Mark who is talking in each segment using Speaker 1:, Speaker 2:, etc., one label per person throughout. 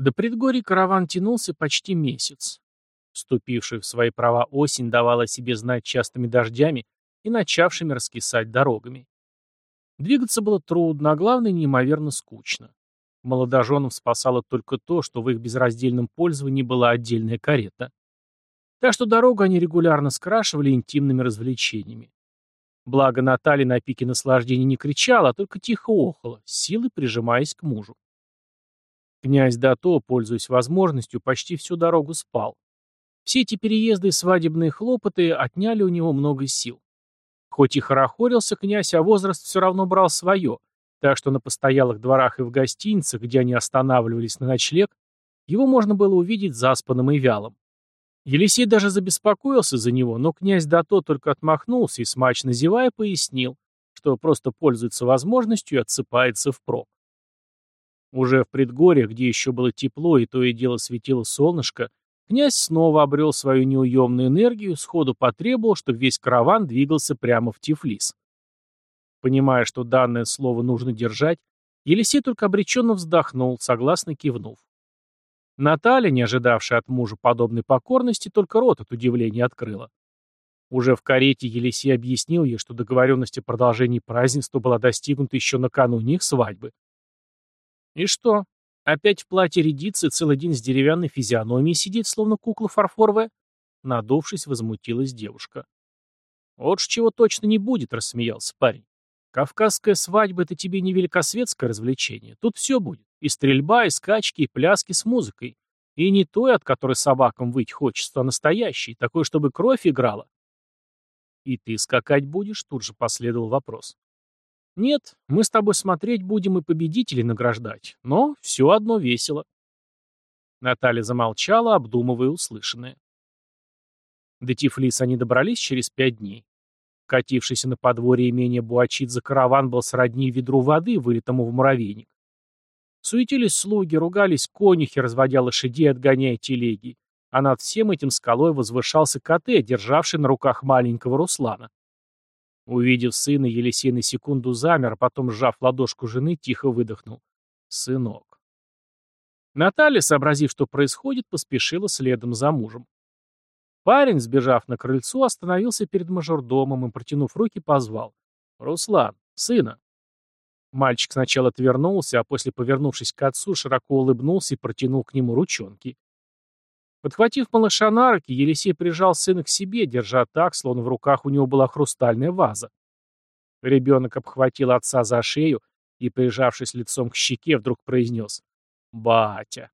Speaker 1: До предгорий караван тянулся почти месяц. Вступившая в свои права осень давала себе знать частыми дождями и начавшими раскисать дорогами. Двигаться было трудно, а главное, неимоверно скучно. Молодоженам спасало только то, что в их безраздельном пользовании была отдельная карета. Так что дорогу они регулярно скрашивали интимными развлечениями. Благо Наталья на пике наслаждения не кричала, а только тихо охала, силой прижимаясь к мужу. Князь Дато, пользуясь возможностью, почти всю дорогу спал. Все эти переезды и свадебные хлопоты отняли у него много сил. Хоть и хорохорился князь, а возраст все равно брал свое, так что на постоялых дворах и в гостиницах, где они останавливались на ночлег, его можно было увидеть заспанным и вялым. Елисей даже забеспокоился за него, но князь Дато только отмахнулся и, смачно зевая, пояснил, что просто пользуется возможностью и отсыпается впрок. Уже в предгорье, где еще было тепло и то и дело светило солнышко, князь снова обрел свою неуемную энергию, сходу потребовал, чтобы весь караван двигался прямо в Тифлис. Понимая, что данное слово нужно держать, Елисей только обреченно вздохнул, согласно кивнув. Наталья, не ожидавшая от мужа подобной покорности, только рот от удивления открыла. Уже в карете Елисей объяснил ей, что договоренность о продолжении празднества была достигнута еще накануне их свадьбы. «И что, опять в платье рядится целый день с деревянной физиономией сидит, словно кукла фарфоровая?» Надувшись, возмутилась девушка. «Вот ж чего точно не будет», — рассмеялся парень. «Кавказская свадьба — это тебе не великосветское развлечение. Тут все будет. И стрельба, и скачки, и пляски с музыкой. И не той, от которой собакам выть хочется, а настоящей, такой, чтобы кровь играла». «И ты скакать будешь?» — тут же последовал вопрос. Нет, мы с тобой смотреть будем и победителей награждать, но все одно весело. Наталья замолчала, обдумывая услышанное. До Тифлиса они добрались через пять дней. Катившийся на подворье имения Буачидзе караван был сродни ведру воды, вылитому в муравейник. Суетились слуги, ругались конюхи, разводя лошадей, отгоняя телеги. А над всем этим скалой возвышался Коте, державший на руках маленького Руслана. Увидев сына, Елисей на секунду замер, а потом, сжав ладошку жены, тихо выдохнул. «Сынок». Наталья, сообразив, что происходит, поспешила следом за мужем. Парень, сбежав на крыльцо, остановился перед мажордомом и, протянув руки, позвал. «Руслан, сына». Мальчик сначала отвернулся, а после, повернувшись к отцу, широко улыбнулся и протянул к нему ручонки. Подхватив малыша на руки, Елисей прижал сына к себе, держа так, словно в руках у него была хрустальная ваза. Ребенок обхватил отца за шею и, прижавшись лицом к щеке, вдруг произнес «Батя».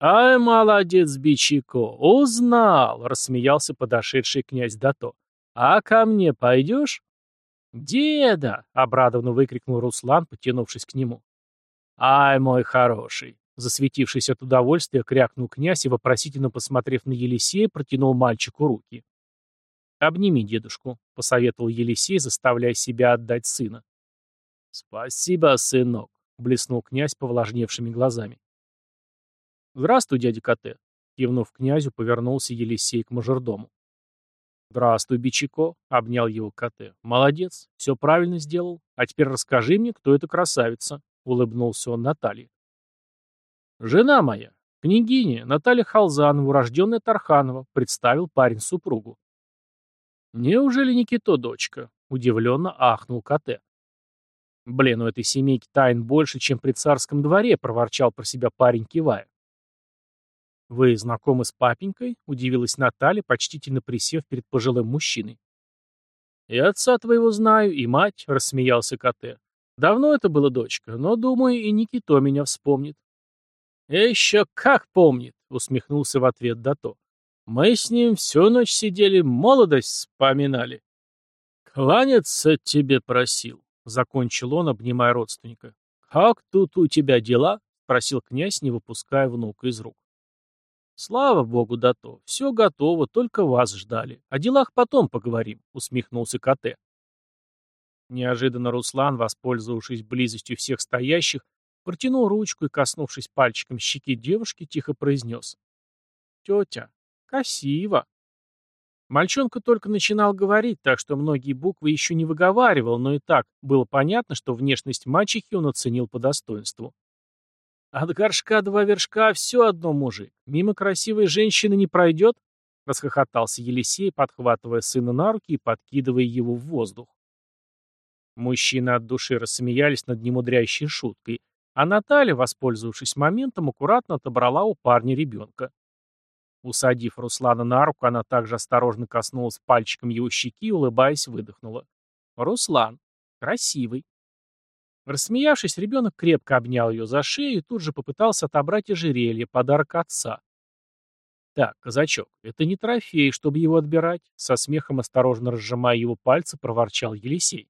Speaker 1: «Ай, молодец, Бичико, узнал!» — рассмеялся подошедший князь Дато. «А ко мне пойдешь?» «Деда!» — обрадованно выкрикнул Руслан, потянувшись к нему. «Ай, мой хороший, Засветившись от удовольствия, крякнул князь и, вопросительно посмотрев на Елисея, протянул мальчику руки. «Обними дедушку», — посоветовал Елисей, заставляя себя отдать сына. «Спасибо, сынок», — блеснул князь повлажневшими глазами. «Здравствуй, дядя Коте», — кивнув князю, повернулся Елисей к мажордому. «Здравствуй, Бичико», — обнял его Коте. «Молодец, все правильно сделал. А теперь расскажи мне, кто эта красавица», — улыбнулся он Наталье. «Жена моя, княгиня Наталья Халзанова, урожденная Тарханова», представил парень супругу. «Неужели Никито дочка?» — удивленно ахнул Коте. «Блин, у этой семейки тайн больше, чем при царском дворе», — проворчал про себя парень, кивая. «Вы знакомы с папенькой?» — удивилась Наталья, почтительно присев перед пожилым мужчиной. «И отца твоего знаю, и мать», — рассмеялся Коте. «Давно это было, дочка, но, думаю, и Никито меня вспомнит. «Еще как помнит», — усмехнулся в ответ Дато. «Мы с ним всю ночь сидели, молодость вспоминали». «Кланяться тебе просил», — закончил он, обнимая родственника. «Как тут у тебя дела?» — спросил князь, не выпуская внука из рук. «Слава богу, Дато, все готово, только вас ждали. О делах потом поговорим», — усмехнулся Коте. Неожиданно Руслан, воспользовавшись близостью всех стоящих, Протянул ручку и, коснувшись пальчиком щеки девушки, тихо произнес. «Тетя, красиво!» Мальчонка только начинал говорить, так что многие буквы еще не выговаривал, но и так было понятно, что внешность мачехи он оценил по достоинству. От горшка два вершка все одно мужик. Мимо красивой женщины не пройдет? Расхохотался Елисей, подхватывая сына на руки и подкидывая его в воздух. Мужчины от души рассмеялись над немудрящей шуткой, а Наталья, воспользовавшись моментом, аккуратно отобрала у парня ребенка. Усадив Руслана на руку, она также осторожно коснулась пальчиком его щеки и, улыбаясь, выдохнула. «Руслан. Красивый». Рассмеявшись, ребенок крепко обнял ее за шею и тут же попытался отобрать ожерелье, подарок отца. «Так, казачок, это не трофей, чтобы его отбирать», — со смехом осторожно разжимая его пальцы, проворчал Елисей.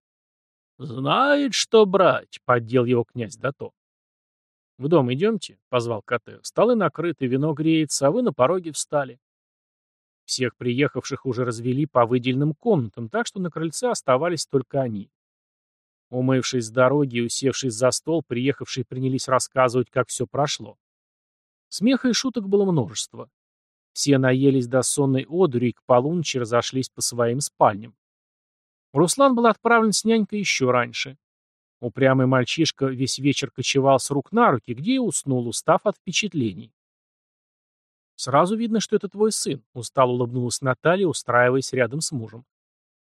Speaker 1: «Знает, что брать», — поддел его князь Дато. «В дом идемте», — позвал Коте. «Столы накрыты, вино греется, а вы на пороге встали». Всех приехавших уже развели по выделенным комнатам, так что на крыльце оставались только они. Умывшись с дороги и усевшись за стол, приехавшие принялись рассказывать, как все прошло. Смеха и шуток было множество. Все наелись до сонной одури и к полуночи разошлись по своим спальням. Руслан был отправлен с нянькой еще раньше. Упрямый мальчишка весь вечер кочевал с рук на руки, где и уснул, устав от впечатлений. «Сразу видно, что это твой сын», — устало улыбнулась Наталья, устраиваясь рядом с мужем.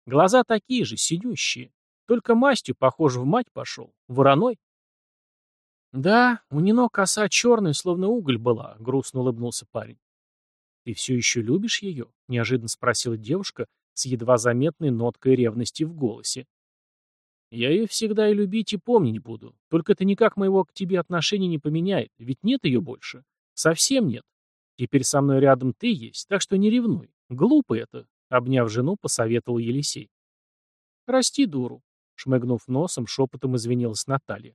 Speaker 1: «Глаза такие же, синющие. Только мастью, похоже, в мать пошел. Вороной. Да, у Нино коса черная, словно уголь была, грустно улыбнулся парень. Ты все еще любишь ее? Неожиданно спросила девушка с едва заметной ноткой ревности в голосе. Я ее всегда и любить, и помнить буду. Только это никак моего к тебе отношения не поменяет, ведь нет ее больше. Совсем нет. Теперь со мной рядом ты есть, так что не ревнуй. Глупо это, обняв жену, посоветовал Елисей. Расти дуру. Шмыгнув носом, шепотом извинилась Наталья.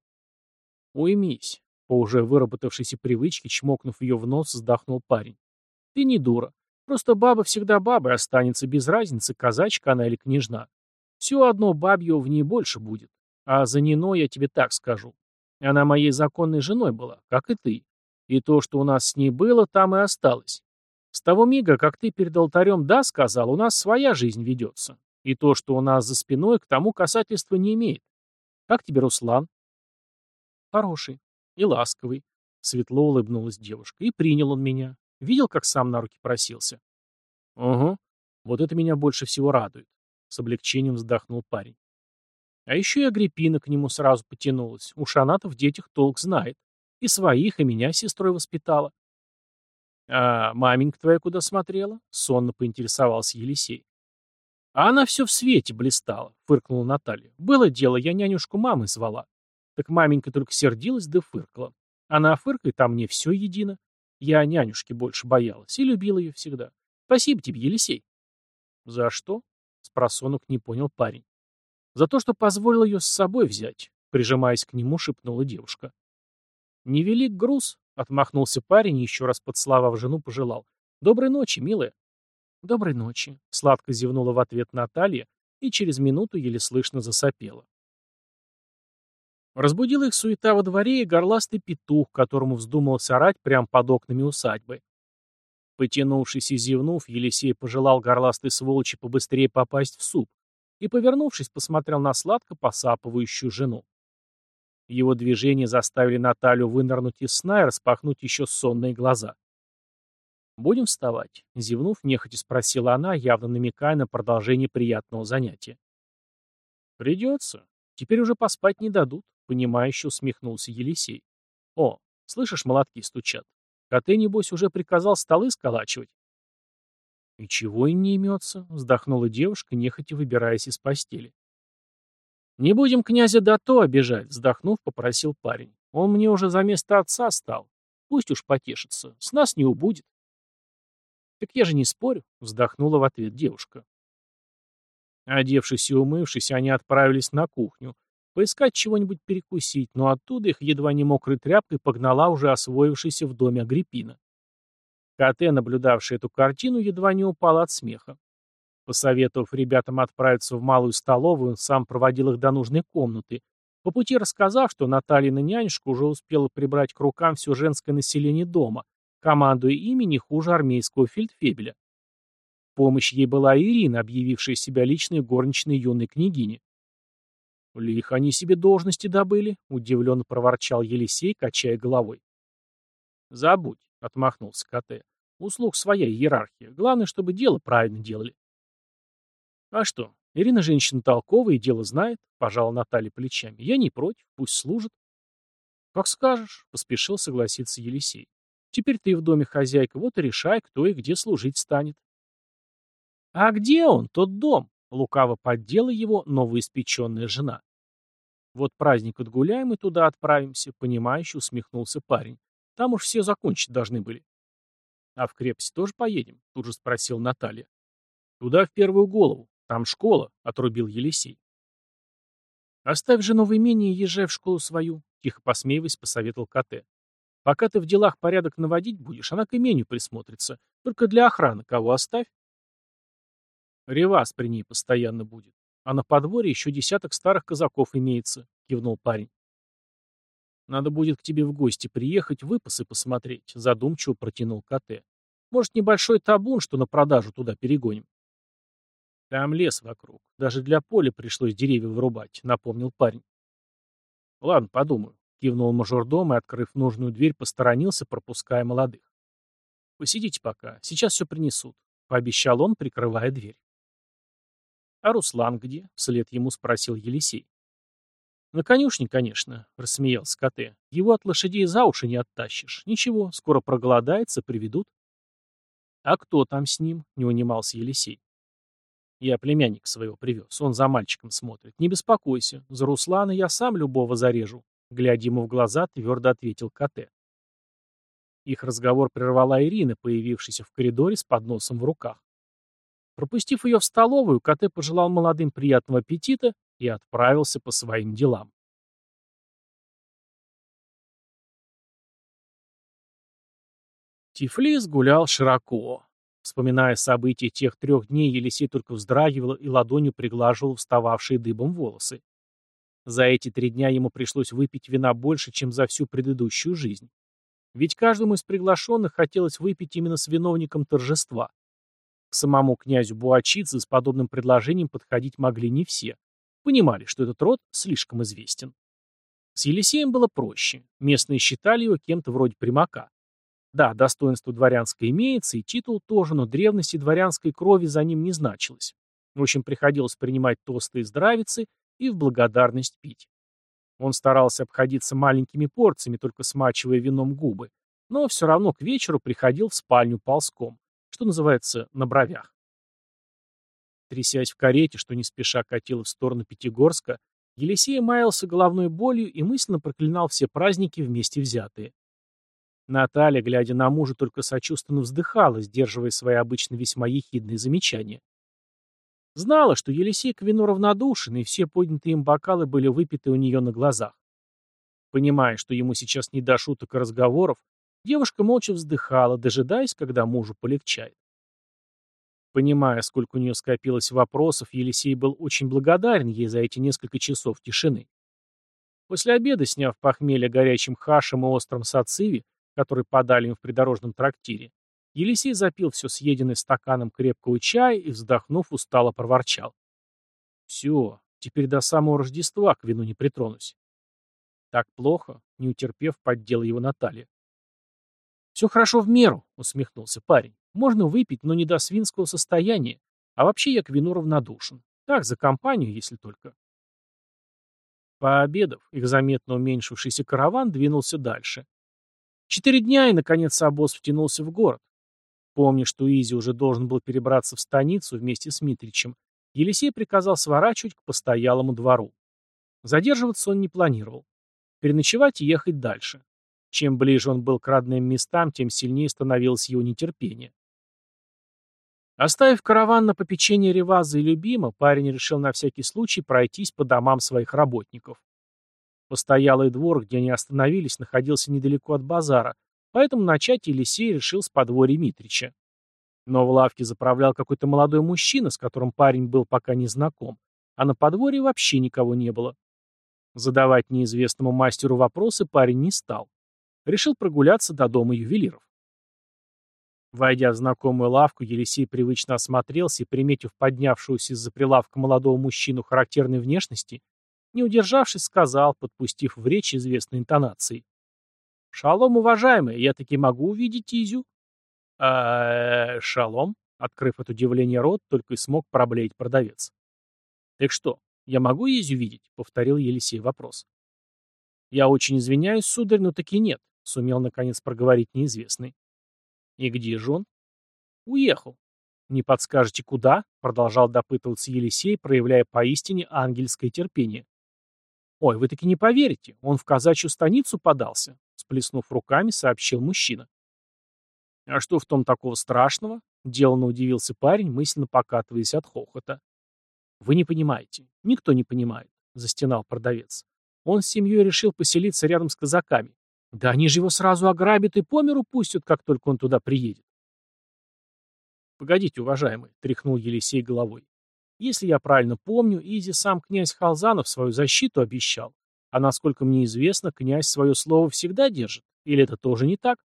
Speaker 1: «Уймись», — по уже выработавшейся привычке, чмокнув ее в нос, вздохнул парень. «Ты не дура. Просто баба всегда бабой останется, без разницы, казачка она или княжна. Все одно бабьего в ней больше будет. А за Нино я тебе так скажу. Она моей законной женой была, как и ты. И то, что у нас с ней было, там и осталось. С того мига, как ты перед алтарем «да» сказал, у нас своя жизнь ведется. И то, что у нас за спиной, к тому касательства не имеет. Как тебе Руслан? Хороший и ласковый. Светло улыбнулась девушка. И принял он меня. Видел, как сам на руки просился? Угу. Вот это меня больше всего радует. С облегчением вздохнул парень. А еще и Агриппина к нему сразу потянулась. Уж она-то в детях толк знает. И своих, и меня сестрой воспитала. А маменька твоя куда смотрела? Сонно поинтересовался Елисей. А она все в свете блистала, фыркнула Наталья. Было дело, я нянюшку мамы звала. Так маменька только сердилась да фыркала. Она фыркает, а мне все едино. Я нянюшки больше боялась и любила ее всегда. Спасибо тебе, Елисей. За что? Спросонок не понял парень. За то, что позволил ее с собой взять, прижимаясь к нему, шепнула девушка. Невелик груз, отмахнулся парень и еще раз поцеловав жену, пожелал. Доброй ночи, милая. «Доброй ночи», — сладко зевнула в ответ Наталья и через минуту еле слышно засопела. Разбудила их суета во дворе и горластый петух, которому вздумалось орать прямо под окнами усадьбы. Потянувшись и зевнув, Елисей пожелал горластой сволочи побыстрее попасть в суп и, повернувшись, посмотрел на сладко посапывающую жену. Его движения заставили Наталью вынырнуть из сна и распахнуть еще сонные глаза. «Будем вставать?» — зевнув, нехотя спросила она, явно намекая на продолжение приятного занятия. «Придется. Теперь уже поспать не дадут», — понимающе усмехнулся Елисей. «О, слышишь, молотки стучат. Коты, небось, уже приказал столы сколачивать». «И чего им не имется?» — вздохнула девушка, нехотя выбираясь из постели. «Не будем князя Дато обижать», — вздохнув, попросил парень. «Он мне уже за место отца стал. Пусть уж потешится. С нас не убудет». «Так я же не спорю», — вздохнула в ответ девушка. Одевшись и умывшись, они отправились на кухню, поискать чего-нибудь перекусить, но оттуда их едва не мокрой тряпкой погнала уже освоившаяся в доме Агриппина. Коте, наблюдавший эту картину, едва не упал от смеха. Посоветовав ребятам отправиться в малую столовую, он сам проводил их до нужной комнаты, по пути рассказав, что Натальина нянюшка уже успела прибрать к рукам все женское население дома, командуя ими не хуже армейского фельдфебеля. помощь ей была Ирина, объявившая себя личной горничной юной княгини. «Лихо они себе должности добыли», — удивленно проворчал Елисей, качая головой. Забудь, отмахнулся КТ. Услуг своя иерархия. Главное, чтобы дело правильно делали. А что, Ирина женщина толковая и дело знает, пожала Наталья плечами. Я не против, пусть служит. Как скажешь, поспешил согласиться Елисей. Теперь ты в доме хозяйка, вот и решай, кто и где служить станет. А где он, тот дом? Лукаво поддела его новоиспеченная жена. Вот праздник отгуляем и туда отправимся, понимающе усмехнулся парень. Там уж все закончить должны были. А в крепость тоже поедем? Тут же спросил Наталья. Туда в первую голову. Там школа, отрубил Елисей. Оставь жену в имении и езжай в школу свою, тихо посмеиваясь, посоветовал КТ. Пока ты в делах порядок наводить будешь, она к имению присмотрится. Только для охраны кого оставь. Ревас при ней постоянно будет. А на подворье еще десяток старых казаков имеется, кивнул парень. Надо будет к тебе в гости приехать, выпасы посмотреть, задумчиво протянул КТ. Может, небольшой табун, что на продажу туда перегоним? Там лес вокруг. Даже для поля пришлось деревья вырубать, напомнил парень. Ладно, подумаю. Кивнул мажордом и, открыв нужную дверь, посторонился, пропуская молодых. Посидите пока, сейчас все принесут, пообещал он, прикрывая дверь. А Руслан где? Вслед ему спросил Елисей. «На конюшне, конечно», — рассмеялся КТ. «Его от лошадей за уши не оттащишь. Ничего, скоро проголодается, приведут». «А кто там с ним?» — не унимался Елисей. «Я племянник своего привез. Он за мальчиком смотрит. Не беспокойся. За Руслана я сам любого зарежу», — глядя ему в глаза, твердо ответил КТ. Их разговор прервала Ирина, появившаяся в коридоре с подносом в руках. Пропустив ее в столовую, КТ пожелал молодым приятного аппетита и отправился по своим делам. Тифлис гулял широко. Вспоминая события тех трех дней, Елисей только вздрагивал и ладонью приглаживал встававшие дыбом волосы. За эти три дня ему пришлось выпить вина больше, чем за всю предыдущую жизнь. Ведь каждому из приглашенных хотелось выпить именно с виновником торжества. К самому князю Буачидзе с подобным предложением подходить могли не все. Понимали, что этот род слишком известен. С Елисеем было проще. Местные считали его кем-то вроде примака. Да, достоинство дворянское имеется, и титул тоже, но древности дворянской крови за ним не значилось. В общем, приходилось принимать тосты и здравицы и в благодарность пить. Он старался обходиться маленькими порциями, только смачивая вином губы, но все равно к вечеру приходил в спальню ползком, что называется, на бровях. Трясясь в карете, что не спеша катила в сторону Пятигорска, Елисей маялся головной болью и мысленно проклинал все праздники вместе взятые. Наталья, глядя на мужа, только сочувственно вздыхала, сдерживая свои обычно весьма ехидные замечания. Знала, что Елисей к вину равнодушен, и все поднятые им бокалы были выпиты у нее на глазах. Понимая, что ему сейчас не до шуток и разговоров, девушка молча вздыхала, дожидаясь, когда мужу полегчает. Понимая, сколько у нее скопилось вопросов, Елисей был очень благодарен ей за эти несколько часов тишины. После обеда, сняв похмелье горячим хашем и острым сациви, который подали им в придорожном трактире, Елисей запил все съеденное стаканом крепкого чая и, вздохнув, устало проворчал. «Все, теперь до самого Рождества к вину не притронусь». «Так плохо», — не утерпев, поддела его Наталья. «Все хорошо в меру», — усмехнулся парень. Можно выпить, но не до свинского состояния. А вообще я к вину равнодушен. Так, за компанию, если только. Пообедав, их заметно уменьшившийся караван двинулся дальше. Четыре дня, и, наконец, обоз втянулся в город. Помня, что Изи уже должен был перебраться в станицу вместе с Митричем, Елисей приказал сворачивать к постоялому двору. Задерживаться он не планировал. Переночевать и ехать дальше. Чем ближе он был к родным местам, тем сильнее становилось его нетерпение. Оставив караван на попечение Реваза и Любима, парень решил на всякий случай пройтись по домам своих работников. Постоялый двор, где они остановились, находился недалеко от базара, поэтому начать Елисей решил с подворья Митрича. Но в лавке заправлял какой-то молодой мужчина, с которым парень был пока не знаком, а на подворье вообще никого не было. Задавать неизвестному мастеру вопросы парень не стал. Решил прогуляться до дома ювелиров. Войдя в знакомую лавку, Елисей привычно осмотрелся и, приметив поднявшегося из-за прилавка молодого мужчину характерной внешности, не удержавшись, сказал, подпустив в речь известной интонацией. «Шалом, уважаемый, я таки могу увидеть Изю?» «А, шалом?» — открыв от удивления рот, только и смог проблеять продавец. «Так что, я могу Изю видеть?» — повторил Елисей вопрос. «Я очень извиняюсь, сударь, но таки нет», — сумел наконец проговорить неизвестный. «И где же он?» «Уехал». «Не подскажете, куда?» — продолжал допытываться Елисей, проявляя поистине ангельское терпение. «Ой, вы таки не поверите, он в казачью станицу подался», — сплеснув руками, сообщил мужчина. «А что в том такого страшного?» — деланно удивился парень, мысленно покатываясь от хохота. «Вы не понимаете. Никто не понимает», — застенал продавец. «Он с семьей решил поселиться рядом с казаками. Да они же его сразу ограбят и по миру пустят, как только он туда приедет». «Погодите, уважаемый», — тряхнул Елисей головой. Если я правильно помню, Изи сам князь Халзанов свою защиту обещал. А насколько мне известно, князь свое слово всегда держит. Или это тоже не так?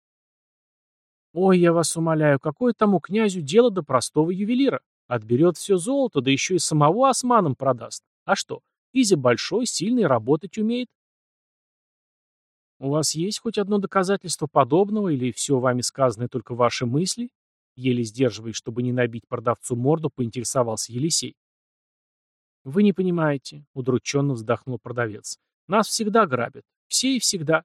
Speaker 1: Ой, я вас умоляю, какое тому князю дело до простого ювелира? Отберет все золото, да еще и самого османом продаст. А что, Изи большой, сильный, работать умеет. У вас есть хоть одно доказательство подобного, или все вами сказанное только ваши мысли? Еле сдерживаясь, чтобы не набить продавцу морду, поинтересовался Елисей. «Вы не понимаете», — удрученно вздохнул продавец. «Нас всегда грабят. Все и всегда».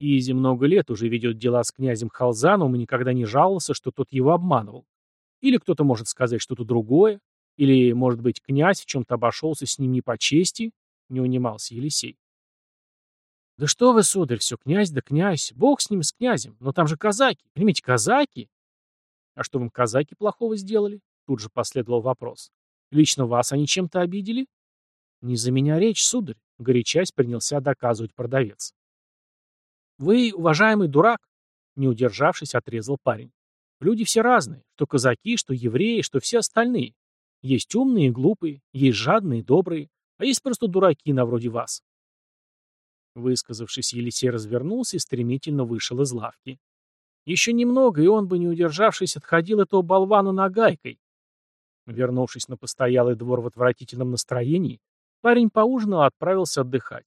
Speaker 1: Изи много лет уже ведет дела с князем Халзаном и никогда не жаловался, что тот его обманывал. Или кто-то может сказать что-то другое, или, может быть, князь в чем-то обошелся с ним не по чести, не унимался Елисей. «Да что вы, сударь, все князь да князь, бог с ним, с князем, но там же казаки, понимаете, казаки!» «А что вам казаки плохого сделали?» Тут же последовал вопрос. «Лично вас они чем-то обидели?» «Не за меня речь, сударь», — горячась принялся доказывать продавец. «Вы, уважаемый дурак», — не удержавшись, отрезал парень. «Люди все разные, что казаки, что евреи, что все остальные. Есть умные и глупые, есть жадные и добрые, а есть просто дураки на вроде вас. Высказавшись, Елисей развернулся и стремительно вышел из лавки. Еще немного, и он бы, не удержавшись, отходил этого болвану нагайкой. Вернувшись на постоялый двор в отвратительном настроении, парень поужинал и отправился отдыхать.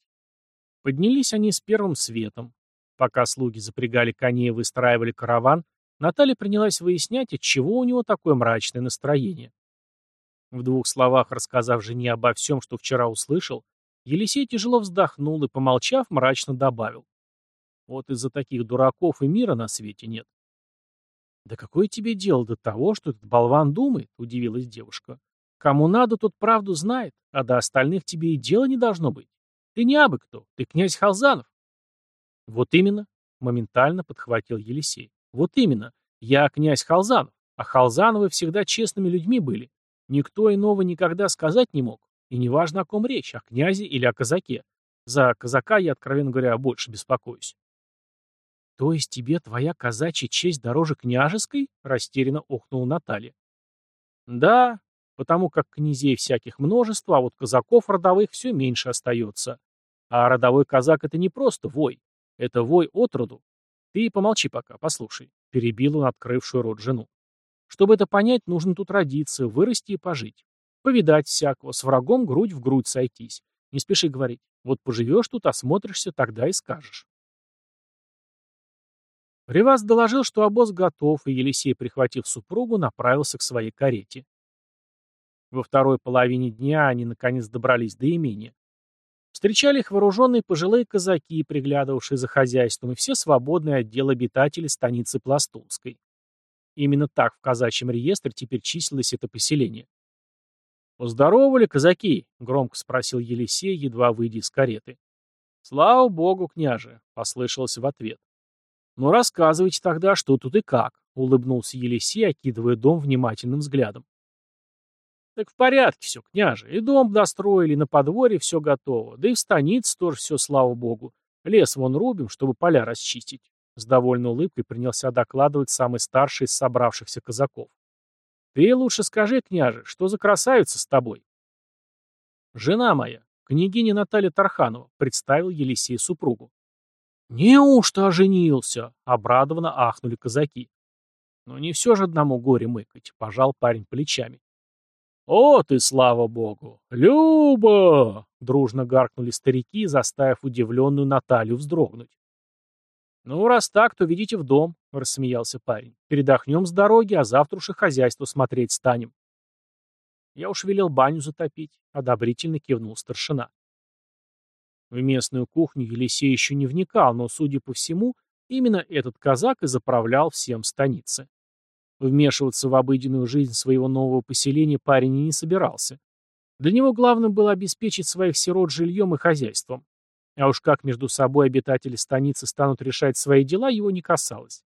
Speaker 1: Поднялись они с первым светом. Пока слуги запрягали коней и выстраивали караван, Наталья принялась выяснять, от чего у него такое мрачное настроение. В двух словах рассказав жене обо всем, что вчера услышал, Елисей тяжело вздохнул и, помолчав, мрачно добавил. Вот из-за таких дураков и мира на свете нет. «Да какое тебе дело до того, что этот болван думает?» — удивилась девушка. «Кому надо, тот правду знает, а до остальных тебе и дела не должно быть. Ты не абы кто, ты князь Халзанов». «Вот именно», — моментально подхватил Елисей. «Вот именно, я князь Халзанов, а Халзановы всегда честными людьми были. Никто иного никогда сказать не мог. И неважно, о ком речь, о князе или о казаке. За казака я, откровенно говоря, больше беспокоюсь. «То есть тебе твоя казачья честь дороже княжеской?» — растерянно охнула Наталья. «Да, потому как князей всяких множество, а вот казаков родовых все меньше остается. А родовой казак — это не просто вой, это вой от роду. Ты помолчи пока, послушай», — перебил он открывшую рот жену. «Чтобы это понять, нужно тут родиться, вырасти и пожить. Повидать всякого, с врагом грудь в грудь сойтись. Не спеши говорить. Вот поживешь тут, осмотришься, тогда и скажешь. Ревас доложил, что обоз готов, и Елисей, прихватив супругу, направился к своей карете. Во второй половине дня они наконец добрались до имения. Встречали их вооруженные пожилые казаки, приглядывавшие за хозяйством, и все свободные отделы обитателей станицы Пластунской. Именно так в казачьем реестре теперь числилось это поселение. «Поздоровали, казаки?» — громко спросил Елисей, едва выйдя из кареты. «Слава богу, княже!» — послышалось в ответ. «Ну рассказывайте тогда, что тут и как», — улыбнулся Елисей, окидывая дом внимательным взглядом. «Так в порядке все, княже. И дом достроили, и на подворье все готово. Да и в станице тоже все, слава богу. Лес вон рубим, чтобы поля расчистить». С довольной улыбкой принялся докладывать самый старший из собравшихся казаков. Ты лучше скажи, княже, что за красавица с тобой? Жена моя, княгиня Наталья Тарханова, представил Елисей супругу. «Неужто оженился?» — обрадованно ахнули казаки. «Ну не все же одному горе мыкать», — пожал парень плечами. «О ты, слава богу! Люба!» — дружно гаркнули старики, заставив удивленную Наталью вздрогнуть. «Ну, раз так, то ведите в дом», — рассмеялся парень. «Передохнем с дороги, а завтра уж и хозяйство смотреть станем». «Я уж велел баню затопить», — одобрительно кивнул старшина. В местную кухню Елисей еще не вникал, но, судя по всему, именно этот казак и заправлял всем в станице. Вмешиваться в обыденную жизнь своего нового поселения парень и не собирался. Для него главным было обеспечить своих сирот жильем и хозяйством. А уж как между собой обитатели станицы станут решать свои дела, его не касалось.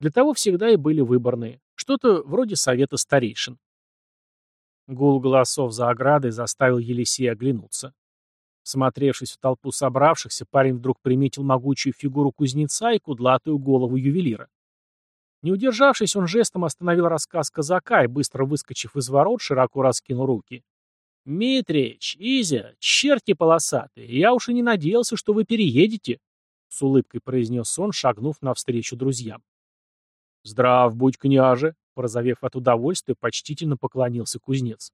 Speaker 1: Для того всегда и были выборные. Что-то вроде совета старейшин. Гул голосов за оградой заставил Елисея оглянуться. Смотревшись в толпу собравшихся, парень вдруг приметил могучую фигуру кузнеца и кудлатую голову ювелира. Не удержавшись, он жестом остановил рассказ казака и, быстро выскочив из ворот, широко раскинул руки. «Митрич, Изя, черти полосатые, я уж и не надеялся, что вы переедете», — с улыбкой произнес он, шагнув навстречу друзьям. «Здрав будь, княже!» — порозовев от удовольствия, почтительно поклонился кузнец.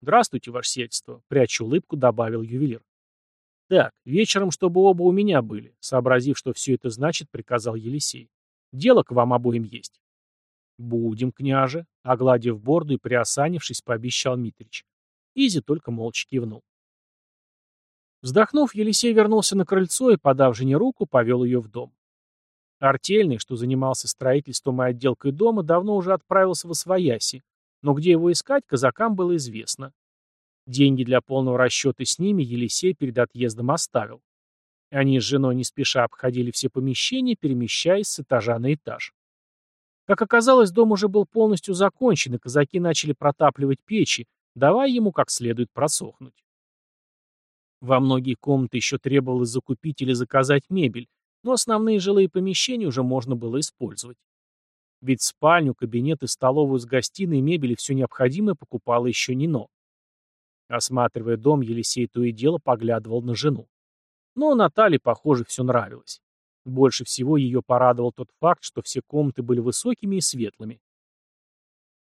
Speaker 1: «Здравствуйте, ваше сельство», — пряча улыбку, добавил ювелир. «Так, вечером, чтобы оба у меня были», — сообразив, что все это значит, приказал Елисей. «Дело к вам обоим есть». «Будем, княже», — огладив борду и приосанившись, пообещал Митрич. Изи только молча кивнул. Вздохнув, Елисей вернулся на крыльцо и, подав жене руку, повел ее в дом. Артельный, что занимался строительством и отделкой дома, давно уже отправился в Освояси, но где его искать, казакам было известно. Деньги для полного расчета с ними Елисей перед отъездом оставил. Они с женой не спеша обходили все помещения, перемещаясь с этажа на этаж. Как оказалось, дом уже был полностью закончен, и казаки начали протапливать печи, давая ему как следует просохнуть. Во многие комнаты еще требовалось закупить или заказать мебель, но основные жилые помещения уже можно было использовать. Ведь спальню, кабинет и столовую с гостиной мебели все необходимое покупало еще Нино. Осматривая дом, Елисей то и дело поглядывал на жену. Но Наталье, похоже, все нравилось. Больше всего ее порадовал тот факт, что все комнаты были высокими и светлыми.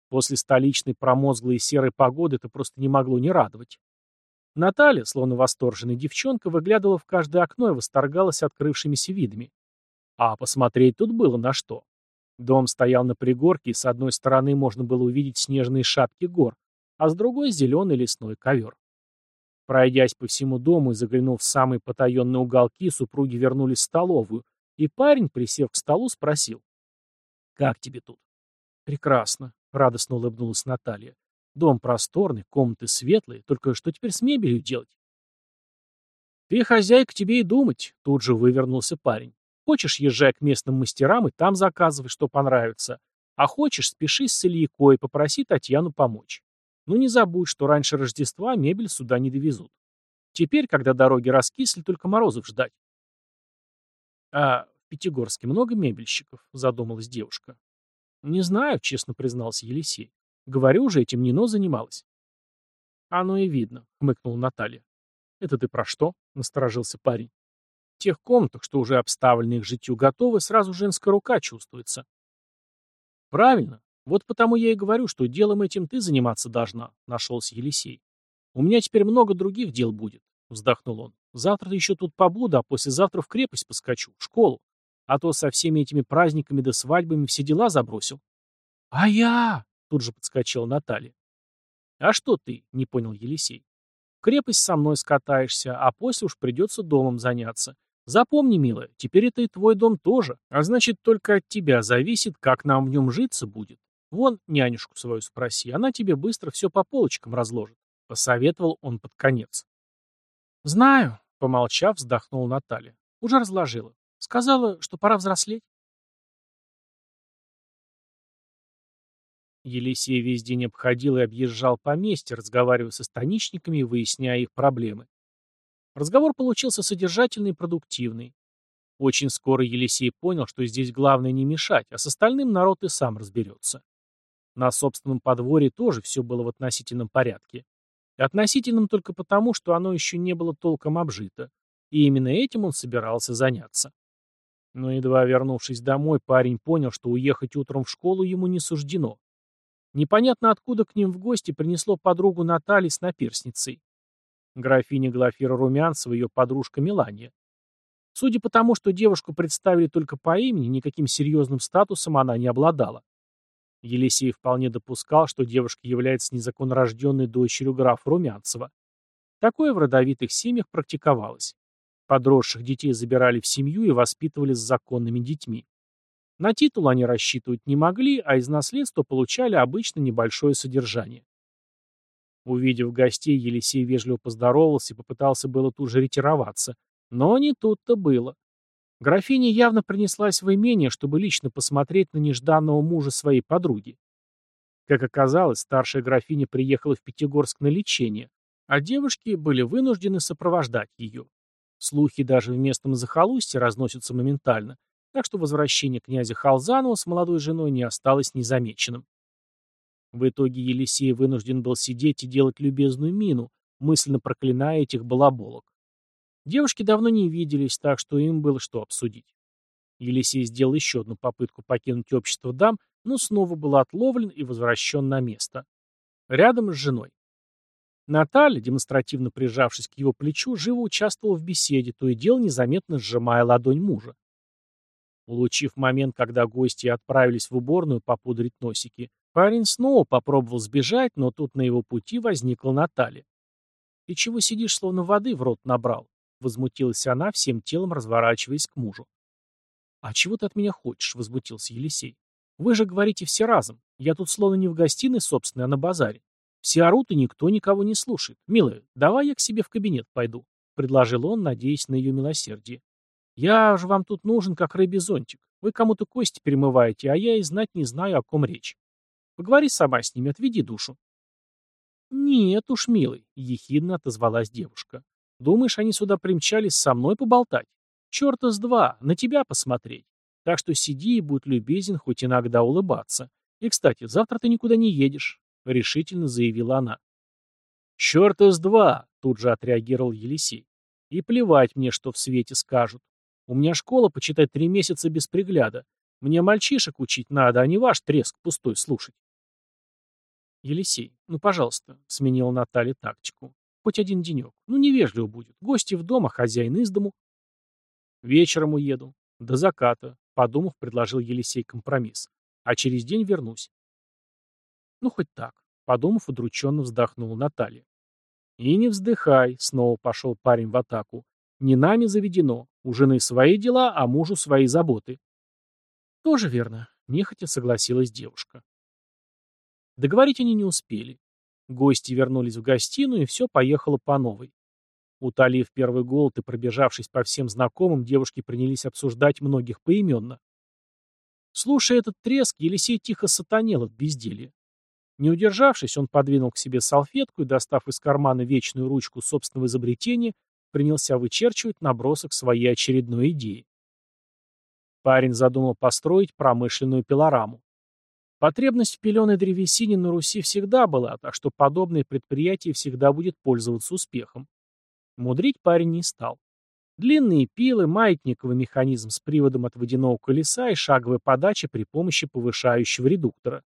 Speaker 1: После столичной промозглой и серой погоды это просто не могло не радовать. Наталья, словно восторженная девчонка, выглядывала в каждое окно и восторгалась открывшимися видами. А посмотреть тут было на что. Дом стоял на пригорке, и с одной стороны можно было увидеть снежные шапки гор, а с другой — зеленый лесной ковер. Пройдясь по всему дому и заглянув в самые потаенные уголки, супруги вернулись в столовую, и парень, присев к столу, спросил. «Как тебе тут?» «Прекрасно», — радостно улыбнулась Наталья. «Дом просторный, комнаты светлые, только что теперь с мебелью делать?» «Ты, хозяйка, тебе и думать», — тут же вывернулся парень. «Хочешь, езжай к местным мастерам и там заказывай, что понравится. А хочешь, спеши с Ильякой и попроси Татьяну помочь. Ну не забудь, что раньше Рождества мебель сюда не довезут. Теперь, когда дороги раскисли, только морозов ждать». «А в Пятигорске много мебельщиков?» — задумалась девушка. «Не знаю», — честно признался Елисей. «Говорю же, этим Нино занималась». «Оно и видно», — хмыкнула Наталья. «Это ты про что?» — насторожился парень. «В тех комнатах, что уже обставлены их житью готовы, сразу женская рука чувствуется». «Правильно. Вот потому я и говорю, что делом этим ты заниматься должна», — нашелся Елисей. «У меня теперь много других дел будет», — вздохнул он. «Завтра еще тут побуду, а послезавтра в крепость поскочу, в школу. А то со всеми этими праздниками да свадьбами все дела забросил. А я! Тут же подскочила Наталья. А что ты? Не понял Елисей. Крепость со мной скатаешься, а после уж придется домом заняться. Запомни, милая, теперь это и твой дом тоже, а значит, только от тебя зависит, как нам в нем житься будет. Вон нянюшку свою спроси, она тебе быстро все по полочкам разложит. Посоветовал он под конец. Знаю, помолчав, вздохнул Наталья. Уже разложила. Сказала, что пора взрослеть. Елисей весь день обходил и объезжал поместье, разговаривая со станичниками и выясняя их проблемы. Разговор получился содержательный и продуктивный. Очень скоро Елисей понял, что здесь главное не мешать, а с остальным народ и сам разберется. На собственном подворье тоже все было в относительном порядке. Относительным только потому, что оно еще не было толком обжито, и именно этим он собирался заняться. Но едва вернувшись домой, парень понял, что уехать утром в школу ему не суждено. Непонятно откуда к ним в гости принесло подругу Натальи с наперсницей. Графиня Глафира Румянцева, ее подружка Мелания. Судя по тому, что девушку представили только по имени, никаким серьезным статусом она не обладала. Елисей вполне допускал, что девушка является незаконнорожденной дочерью графа Румянцева. Такое в родовитых семьях практиковалось. Подросших детей забирали в семью и воспитывали с законными детьми. На титул они рассчитывать не могли, а из наследства получали обычно небольшое содержание. Увидев гостей, Елисей вежливо поздоровался и попытался было тут же ретироваться. Но не тут-то было. Графиня явно принеслась в имение, чтобы лично посмотреть на нежданного мужа своей подруги. Как оказалось, старшая графиня приехала в Пятигорск на лечение, а девушки были вынуждены сопровождать ее. Слухи даже в местном захолустье разносятся моментально, так что возвращение князя Халзанова с молодой женой не осталось незамеченным. В итоге Елисей вынужден был сидеть и делать любезную мину, мысленно проклиная этих балаболок. Девушки давно не виделись, так что им было что обсудить. Елисей сделал еще одну попытку покинуть общество дам, но снова был отловлен и возвращен на место. Рядом с женой. Наталья, демонстративно прижавшись к его плечу, живо участвовала в беседе, то и дело незаметно сжимая ладонь мужа. Улучив момент, когда гости отправились в уборную попудрить носики, парень снова попробовал сбежать, но тут на его пути возникла Наталья. «Ты чего сидишь, словно воды в рот набрал?» — возмутилась она, всем телом разворачиваясь к мужу. «А чего ты от меня хочешь?» — возмутился Елисей. «Вы же говорите все разом. Я тут словно не в гостиной собственной, а на базаре. Все орут, и никто никого не слушает. Милая, давай я к себе в кабинет пойду», — предложил он, надеясь на ее милосердие. «Я же вам тут нужен, как рыбий зонтик. Вы кому-то кости перемываете, а я и знать не знаю, о ком речь. Поговори сама с ними, отведи душу». «Нет уж, милый», — ехидно отозвалась девушка. «Думаешь, они сюда примчались со мной поболтать? Черта с два, на тебя посмотреть. Так что сиди и будь любезен хоть иногда улыбаться. И, кстати, завтра ты никуда не едешь решительно заявила она. «Черта с два!» — тут же отреагировал Елисей. «И плевать мне, что в свете скажут. У меня школа, почитай, три месяца без пригляда. Мне мальчишек учить надо, а не ваш треск пустой слушать». «Елисей, ну, пожалуйста», — сменила Наталья тактику. «Хоть один денек. Ну, невежливо будет. Гости в дом, а хозяин из дому». «Вечером уеду. До заката», — подумав, предложил Елисей компромисс. «А через день вернусь. Ну, хоть так. Подумав, удрученно вздохнула Наталья. И не вздыхай, снова пошел парень в атаку. Не нами заведено. У жены свои дела, а мужу свои заботы. Тоже верно, нехотя согласилась девушка. Договорить они не успели. Гости вернулись в гостиную, и все поехало по новой. Утолив первый голод и пробежавшись по всем знакомым, девушки принялись обсуждать многих поименно. Слушая этот треск, Елисей тихо сатанел от безделья. Не удержавшись, он подвинул к себе салфетку и, достав из кармана вечную ручку собственного изобретения, принялся вычерчивать набросок своей очередной идеи. Парень задумал построить промышленную пилораму. Потребность в пеленой древесине на Руси всегда была, так что подобное предприятие всегда будет пользоваться успехом. Мудрить парень не стал. Длинные пилы, маятниковый механизм с приводом от водяного колеса и шаговая подача при помощи повышающего редуктора.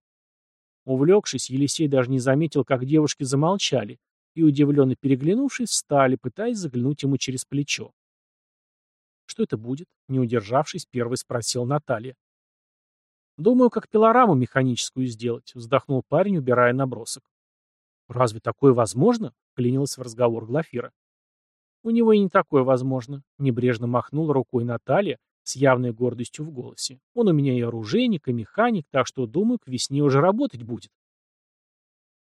Speaker 1: Увлекшись, Елисей даже не заметил, как девушки замолчали, и, удивленно переглянувшись, встали, пытаясь заглянуть ему через плечо. «Что это будет?» — не удержавшись, первый спросил Наталья. «Думаю, как пилораму механическую сделать», — вздохнул парень, убирая набросок. «Разве такое возможно?» — клинилась в разговор Глафира. «У него и не такое возможно», — небрежно махнула рукой Наталья, с явной гордостью в голосе. Он у меня и оружейник, и механик, так что, думаю, к весне уже работать будет.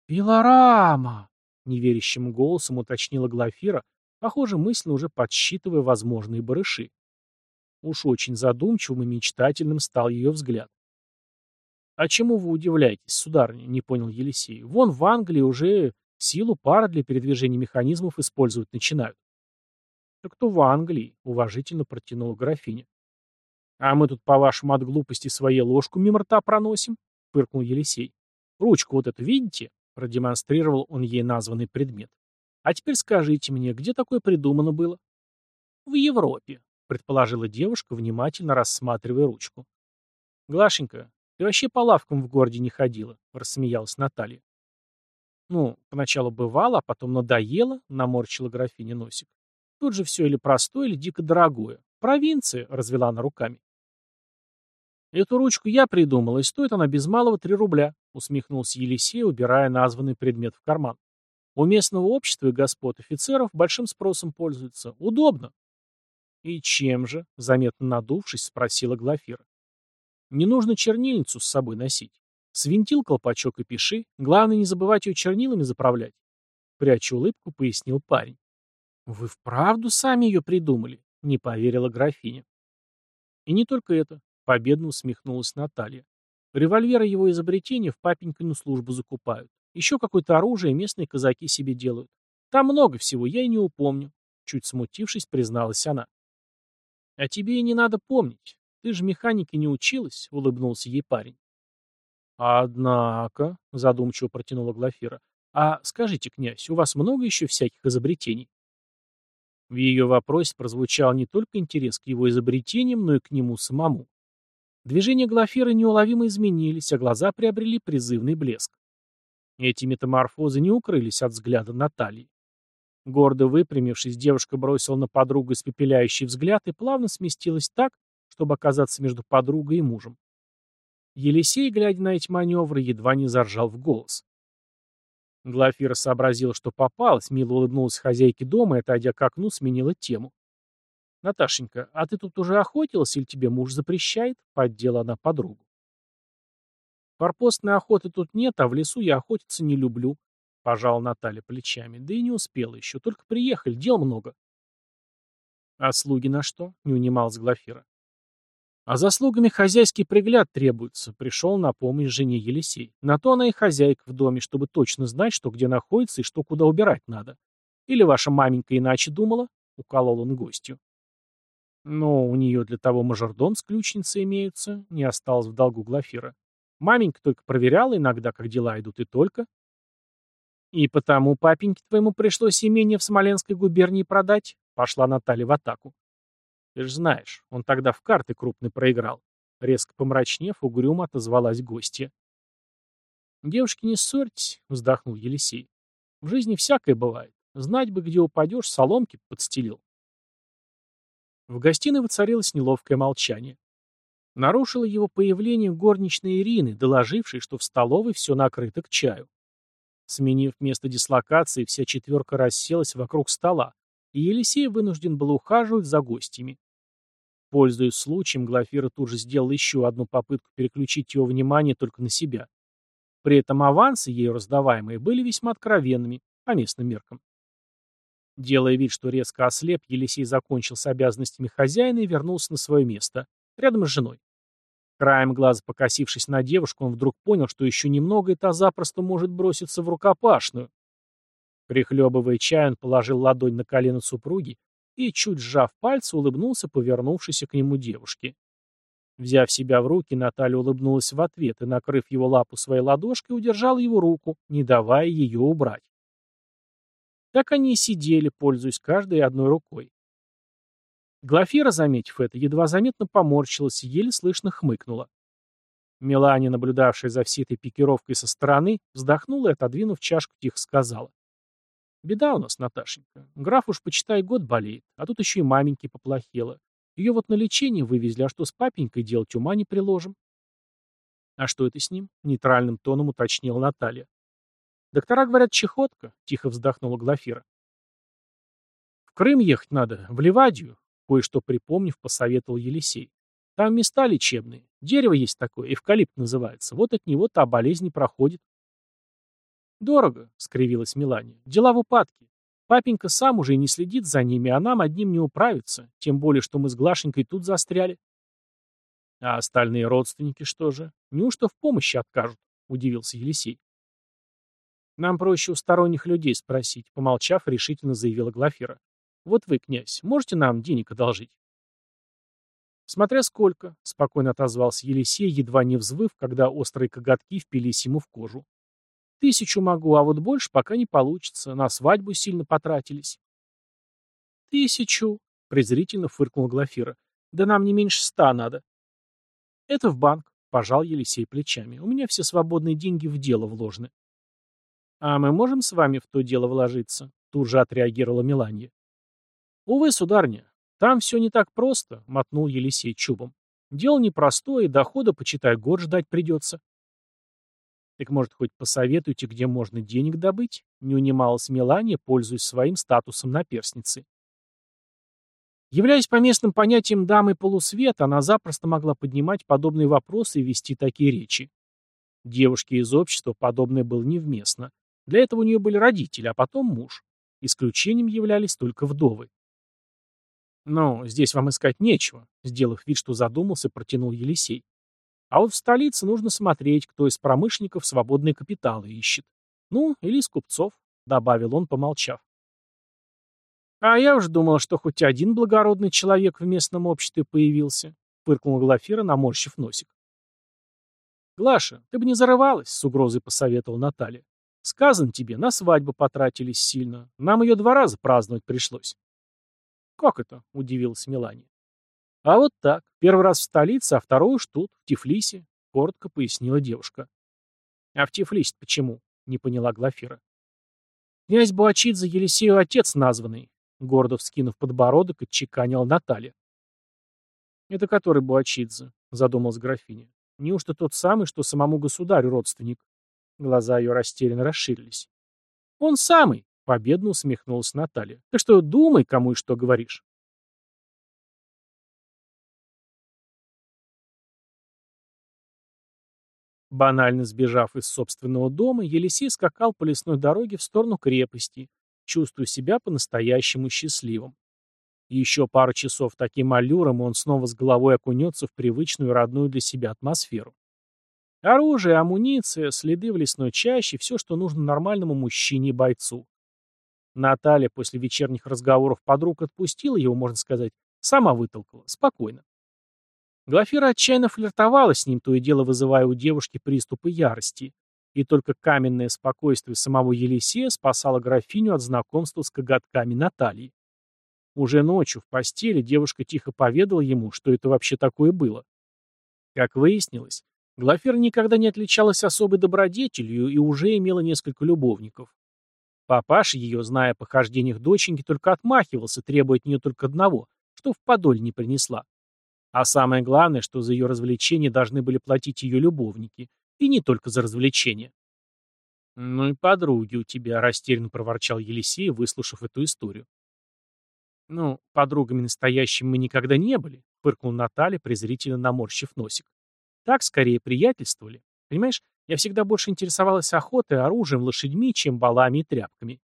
Speaker 1: «Пилорама!» — неверящим голосом уточнила Глафира, похоже, мысленно уже подсчитывая возможные барыши. Уж очень задумчивым и мечтательным стал ее взгляд. «А чему вы удивляетесь, сударыня?» — не понял Елисей. «Вон в Англии уже силу пара для передвижения механизмов использовать начинают». «Так кто в Англии?» — уважительно протянула графиня. «А мы тут, по-вашему, от глупости своей ложку мимо рта проносим?» — фыркнул Елисей. «Ручку вот эту видите?» — продемонстрировал он ей названный предмет. «А теперь скажите мне, где такое придумано было?» «В Европе», — предположила девушка, внимательно рассматривая ручку. «Глашенька, ты вообще по лавкам в городе не ходила?» — рассмеялась Наталья. «Ну, поначалу бывало, а потом надоело», — наморщила графиня носик. «Тут же все или простое, или дико дорогое. Провинция, развела она руками. Эту ручку я придумала, и стоит она без малого три рубля, усмехнулся Елисей, убирая названный предмет в карман. У местного общества и господ офицеров большим спросом пользуются. Удобно. И чем же? Заметно надувшись, спросила Глафира. Не нужно чернильницу с собой носить. Свинтил колпачок и пиши. Главное, не забывать ее чернилами заправлять. Пряча улыбку, пояснил парень. Вы вправду сами ее придумали? Не поверила графиня. И не только это. Победно усмехнулась Наталья. Револьверы его изобретения в папенькину службу закупают. Еще какое-то оружие местные казаки себе делают. Там много всего, я и не упомню. Чуть смутившись, призналась она. А тебе и не надо помнить. Ты же механике не училась, улыбнулся ей парень. Однако, задумчиво протянула Глафира, а скажите, князь, у вас много еще всяких изобретений? В ее вопросе прозвучал не только интерес к его изобретениям, но и к нему самому. Движения Глафиры неуловимо изменились, а глаза приобрели призывный блеск. Эти метаморфозы не укрылись от взгляда Натальи. Гордо выпрямившись, девушка бросила на подругу испепеляющий взгляд и плавно сместилась так, чтобы оказаться между подругой и мужем. Елисей, глядя на эти маневры, едва не заржал в голос. Глафира сообразила, что попалась, мило улыбнулась хозяйке дома и, отойдя к окну, сменила тему. «Наташенька, а ты тут уже охотилась или тебе муж запрещает?» — поддела она подругу. «Форпостной охоты тут нет, а в лесу я охотиться не люблю», — пожал Наталья плечами. «Да и не успела еще, только приехали, дел много». «А слуги на что?» — не унималась Глафира. «А заслугами хозяйский пригляд требуется», — пришел на помощь жене Елисей. «На то она и хозяйка в доме, чтобы точно знать, что где находится и что куда убирать надо. Или ваша маменька иначе думала?» — уколол он гостью. Но у нее для того мажордом с ключницей имеются, не осталось в долгу Глафира. Маменька только проверяла иногда, как дела идут, и только. И потому папеньке твоему пришлось имение в Смоленской губернии продать, пошла Наталья в атаку. Ты ж знаешь, он тогда в карты крупный проиграл. Резко помрачнев, угрюмо отозвалась гостья. «Девушки, не ссорьтесь», — вздохнул Елисей. «В жизни всякое бывает. Знать бы, где упадешь, соломки подстелил». В гостиной воцарилось неловкое молчание. Нарушило его появление горничной Ирины, доложившей, что в столовой все накрыто к чаю. Сменив место дислокации, вся четверка расселась вокруг стола, и Елисей вынужден был ухаживать за гостями. Пользуясь случаем, Глафира тут же сделала еще одну попытку переключить его внимание только на себя. При этом авансы, ею раздаваемые, были весьма откровенными, по местным меркам. Делая вид, что резко ослеп, Елисей закончил с обязанностями хозяина и вернулся на свое место, рядом с женой. Краем глаза покосившись на девушку, он вдруг понял, что еще немного, и та запросто может броситься в рукопашную. Прихлебывая чай, он положил ладонь на колено супруги и, чуть сжав пальцы, улыбнулся повернувшейся к нему девушке. Взяв себя в руки, Наталья улыбнулась в ответ и, накрыв его лапу своей ладошкой, удержала его руку, не давая ее убрать. Так они и сидели, пользуясь каждой одной рукой. Глафира, заметив это, едва заметно поморщилась и еле слышно хмыкнула. Мелания, наблюдавшая за всей этой пикировкой со стороны, вздохнула и, отодвинув чашку, тихо сказала. «Беда у нас, Наташенька. Граф уж, почитай, год болеет, а тут еще и маменьке поплохело. Ее вот на лечение вывезли, а что с папенькой делать, ума не приложим». «А что это с ним?» — нейтральным тоном уточнила Наталья. «Доктора говорят, чехотка», — тихо вздохнула Глафира. «В Крым ехать надо, в Ливадию», — кое-что припомнив, посоветовал Елисей. «Там места лечебные. Дерево есть такое, эвкалипт называется. Вот от него та болезнь не проходит». «Дорого», — скривилась Мелания. «Дела в упадке. Папенька сам уже и не следит за ними, а нам одним не управиться, тем более, что мы с Глашенькой тут застряли». «А остальные родственники что же? Неужто в помощи откажут?» — удивился Елисей. Нам проще у сторонних людей спросить, помолчав, решительно заявила Глафира. Вот вы, князь, можете нам денег одолжить? Смотря сколько, спокойно отозвался Елисей, едва не взвыв, когда острые коготки впились ему в кожу. Тысячу могу, а вот больше пока не получится. На свадьбу сильно потратились. Тысячу, презрительно фыркнула Глафира. Да нам не меньше ста надо. Это в банк, пожал Елисей плечами. У меня все свободные деньги в дело вложены. «А мы можем с вами в то дело вложиться?» Тут же отреагировала Меланья. «Увы, сударня, там все не так просто, мотнул Елисей чубом. Дело непростое, дохода, почитай, год ждать придется. Так может, хоть посоветуйте, где можно денег добыть? Не унималась Мелания, пользуясь своим статусом наперсницы. Являясь по местным понятиям дамой полусвета, она запросто могла поднимать подобные вопросы и вести такие речи. Девушке из общества подобное было невместно. Для этого у нее были родители, а потом муж. Исключением являлись только вдовы. «Ну, здесь вам искать нечего», — сделав вид, что задумался, протянул Елисей. «А вот в столице нужно смотреть, кто из промышленников свободные капиталы ищет. Ну, или из купцов», — добавил он, помолчав. «А я уж думал, что хоть один благородный человек в местном обществе появился», — фыркнула Глафира, наморщив носик. «Глаша, ты бы не зарывалась», — с угрозой посоветовал Наталья. «Сказан тебе, на свадьбу потратились сильно. Нам ее два раза праздновать пришлось». «Как это?» — удивилась Мелания. «А вот так. Первый раз в столице, а второй уж тут, в Тифлисе», — коротко пояснила девушка. «А в Тифлисе почему?» — не поняла Глафира. «Князь Буачидзе Елисею отец названный», — гордо вскинув подбородок, отчеканила Наталья. «Это который Буачидзе?» — задумалась графиня. «Неужто тот самый, что самому государю родственник?» Глаза ее растерянно расширились. «Он самый!» — победно усмехнулась Наталья. «Так что думай, кому и что говоришь». Банально сбежав из собственного дома, Елисей скакал по лесной дороге в сторону крепости, чувствуя себя по-настоящему счастливым. Еще пару часов таким аллюром, он снова с головой окунется в привычную родную для себя атмосферу. Оружие, амуниция, следы в лесной чаще, все, что нужно нормальному мужчине и бойцу. Наталья после вечерних разговоров подруг отпустила его, можно сказать, сама вытолкала, спокойно. Глафира отчаянно флиртовала с ним, то и дело вызывая у девушки приступы ярости. И только каменное спокойствие самого Елисея спасало графиню от знакомства с коготками Натальи. Уже ночью в постели девушка тихо поведала ему, что это вообще такое было. Как выяснилось, Глафира никогда не отличалась особой добродетелью и уже имела несколько любовников. Папаша ее, зная о похождениях доченьки, только отмахивался, требуя от нее только одного, что в подоль не принесла. А самое главное, что за ее развлечения должны были платить ее любовники. И не только за развлечения. «Ну и подруги у тебя», — растерянно проворчал Елисей, выслушав эту историю. «Ну, подругами настоящими мы никогда не были», — фыркнул Наталья, презрительно наморщив носик. «Так, скорее, приятельствовали. Понимаешь, я всегда больше интересовалась охотой, оружием, лошадьми, чем балами и тряпками.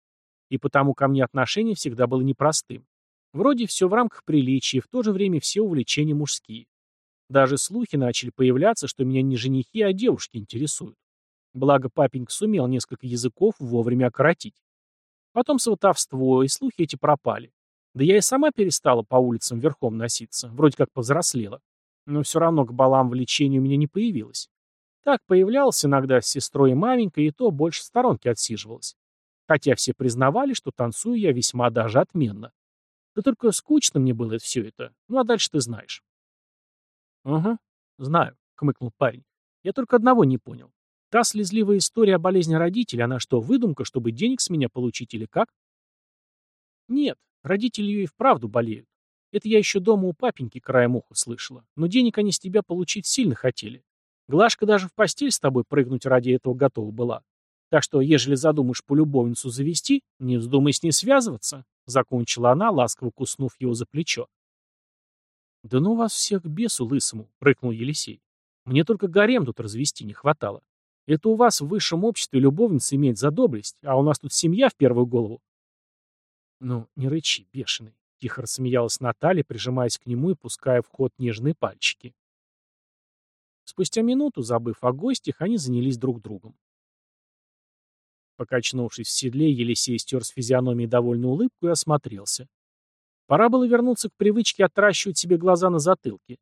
Speaker 1: И потому ко мне отношение всегда было непростым. Вроде все в рамках приличия, в то же время все увлечения мужские. Даже слухи начали появляться, что меня не женихи, а девушки интересуют. Благо папенька сумел несколько языков вовремя окоротить. Потом сватовство, и слухи эти пропали. Да я и сама перестала по улицам верхом носиться, вроде как повзрослела. Но все равно к балам влечения у меня не появилось. Так появлялся иногда с сестрой и маменькой, и то больше в сторонке отсиживалась. Хотя все признавали, что танцую я весьма даже отменно. Да только скучно мне было все это. Ну а дальше ты знаешь. Угу, знаю, хмыкнул парень. Я только одного не понял. Та слезливая история о болезни родителей, она что, выдумка, чтобы денег с меня получить или как? Нет, родители ее и вправду болеют. Это я еще дома у папеньки краем уха слышала. Но денег они с тебя получить сильно хотели. Глашка даже в постель с тобой прыгнуть ради этого готова была. Так что, ежели задумаешь полюбовницу завести, не вздумай с ней связываться, — закончила она, ласково куснув его за плечо. «Да ну вас всех бесу лысому!» — рыкнул Елисей. «Мне только гарем тут развести не хватало. Это у вас в высшем обществе любовница имеет за доблесть, а у нас тут семья в первую голову». «Ну, не рычи, бешеный!» — тихо рассмеялась Наталья, прижимаясь к нему и пуская в ход нежные пальчики. Спустя минуту, забыв о гостях, они занялись друг другом. Покачнувшись в седле, Елисей стер с физиономией довольную улыбку и осмотрелся. Пора было вернуться к привычке отращивать себе глаза на затылке.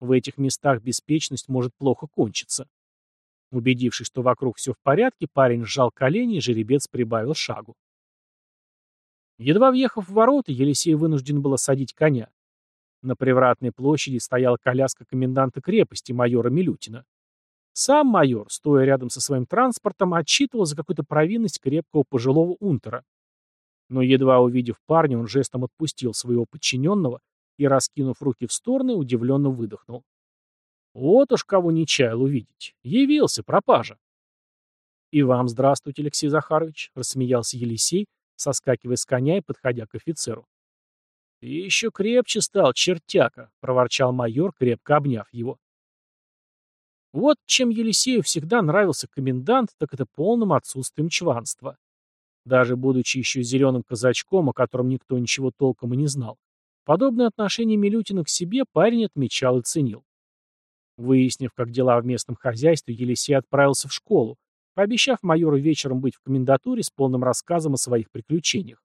Speaker 1: В этих местах беспечность может плохо кончиться. Убедившись, что вокруг все в порядке, парень сжал колени, и жеребец прибавил шагу. Едва въехав в ворота, Елисей вынужден был осадить коня. На привратной площади стояла коляска коменданта крепости, майора Милютина. Сам майор, стоя рядом со своим транспортом, отчитывал за какую-то провинность крепкого пожилого унтера. Но едва увидев парня, он жестом отпустил своего подчиненного и, раскинув руки в стороны, удивленно выдохнул. Вот уж кого не чаял увидеть. Явился, пропажа. «И вам здравствуйте, Алексей Захарович», — рассмеялся Елисей, соскакивая с коня и подходя к офицеру. «Ты еще крепче стал, чертяка», — проворчал майор, крепко обняв его. Вот чем Елисею всегда нравился комендант, так это полным отсутствием чванства. Даже будучи еще зеленым казачком, о котором никто ничего толком и не знал, подобное отношение Милютина к себе парень отмечал и ценил. Выяснив, как дела в местном хозяйстве, Елисей отправился в школу, пообещав майору вечером быть в комендатуре с полным рассказом о своих приключениях.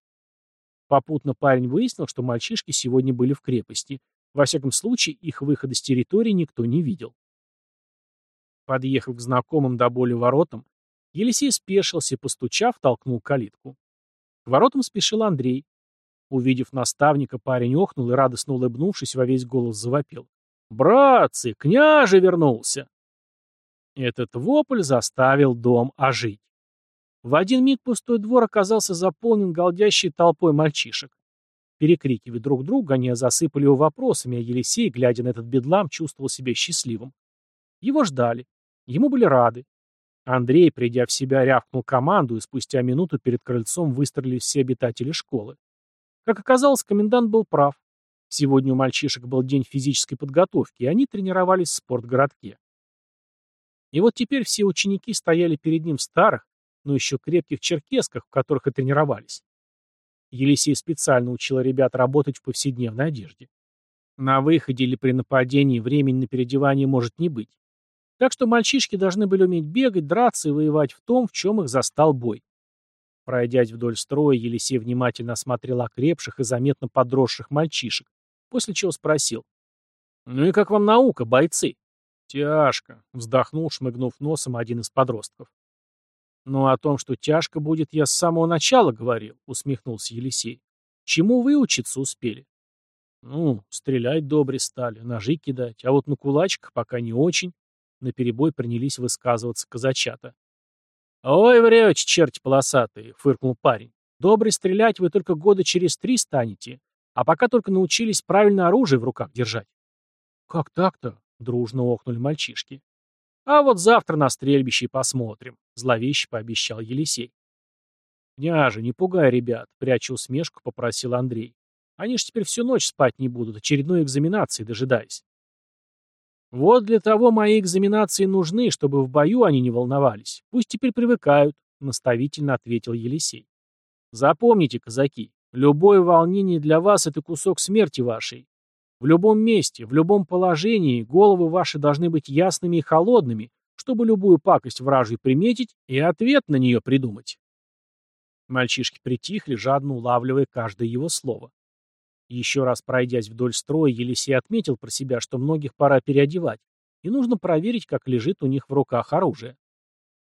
Speaker 1: Попутно парень выяснил, что мальчишки сегодня были в крепости. Во всяком случае, их выхода с территории никто не видел. Подъехав к знакомым до боли воротам, Елисей спешился и, постучав, толкнул калитку. К воротам спешил Андрей. Увидев наставника, парень охнул и, радостно улыбнувшись, во весь голос завопил. «Братцы, княже вернулся!» Этот вопль заставил дом ожить. В один миг пустой двор оказался заполнен голдящей толпой мальчишек. Перекрикивая друг друга, они засыпали его вопросами, а Елисей, глядя на этот бедлам, чувствовал себя счастливым. Его ждали. Ему были рады. Андрей, придя в себя, рявкнул команду, и спустя минуту перед крыльцом выстрелили все обитатели школы. Как оказалось, комендант был прав. Сегодня у мальчишек был день физической подготовки, и они тренировались в спортгородке. И вот теперь все ученики стояли перед ним в старых, но еще крепких черкесках, в которых и тренировались. Елисей специально учил ребят работать в повседневной одежде. На выходе или при нападении времени на переодевание может не быть. Так что мальчишки должны были уметь бегать, драться и воевать в том, в чем их застал бой. Пройдясь вдоль строя, Елисей внимательно осмотрел окрепших и заметно подросших мальчишек, после чего спросил. «Ну и как вам наука, бойцы?» «Тяжко», — вздохнул, шмыгнув носом один из подростков. «Ну, о том, что тяжко будет, я с самого начала говорил», — усмехнулся Елисей. «Чему вы учиться успели?» «Ну, стрелять добре стали, ножи кидать, а вот на кулачках пока не очень». Наперебой принялись высказываться казачата. «Ой, врете, черти полосатые!» — фыркнул парень. «Добрый стрелять вы только года через три станете, а пока только научились правильно оружие в руках держать». «Как так-то?» — дружно охнули мальчишки. «А вот завтра на стрельбище посмотрим», — зловеще пообещал Елисей. «Княже, не пугай ребят», — пряча усмешку, попросил Андрей. «Они ж теперь всю ночь спать не будут, очередной экзаменации дожидаясь». Вот для того мои экзаменации нужны, чтобы в бою они не волновались. Пусть теперь привыкают, наставительно ответил Елисей. Запомните, казаки, любое волнение для вас это кусок смерти вашей. В любом месте, в любом положении головы ваши должны быть ясными и холодными, чтобы любую пакость вражью приметить и ответ на нее придумать. Мальчишки притихли, жадно улавливая каждое его слово. Еще раз пройдясь вдоль строя, Елисей отметил про себя, что многих пора переодевать, и нужно проверить, как лежит у них в руках оружие.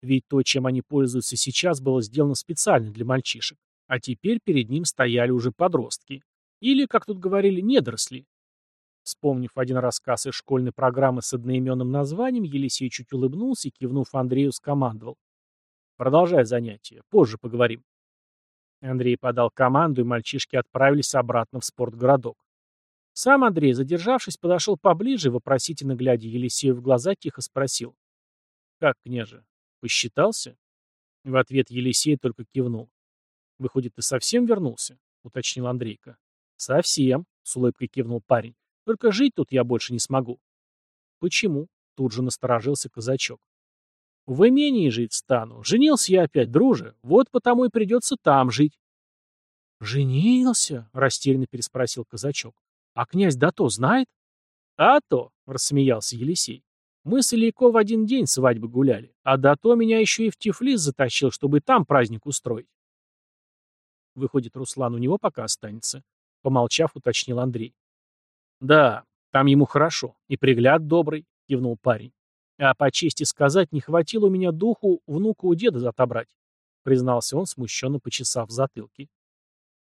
Speaker 1: Ведь то, чем они пользуются сейчас, было сделано специально для мальчишек, а теперь перед ним стояли уже подростки. Или, как тут говорили, недоросли. Вспомнив один рассказ из школьной программы с одноименным названием, Елисей чуть улыбнулся и, кивнув Андрею, скомандовал. «Продолжай занятие. Позже поговорим». Андрей подал команду, и мальчишки отправились обратно в спортгородок. Сам Андрей, задержавшись, подошел поближе вопросительно глядя Елисею в глаза, тихо спросил. «Как, княже, посчитался?» В ответ Елисей только кивнул. «Выходит, ты совсем вернулся?» — уточнил Андрейка. «Совсем», — с улыбкой кивнул парень. «Только жить тут я больше не смогу». «Почему?» — тут же насторожился казачок. В имении жить стану. Женился я опять, друже. Вот потому и придется там жить. Женился? Растерянно переспросил казачок. А князь Дато знает? А то, рассмеялся Елисей. Мы с Ильяко в один день свадьбы гуляли, а Дато меня еще и в Тифлис затащил, чтобы там праздник устроить. Выходит, Руслан у него пока останется. Помолчав, уточнил Андрей. Да, там ему хорошо. И пригляд добрый, кивнул парень. А по чести сказать, не хватило у меня духу внука у деда отобрать, признался он, смущенно почесав затылки.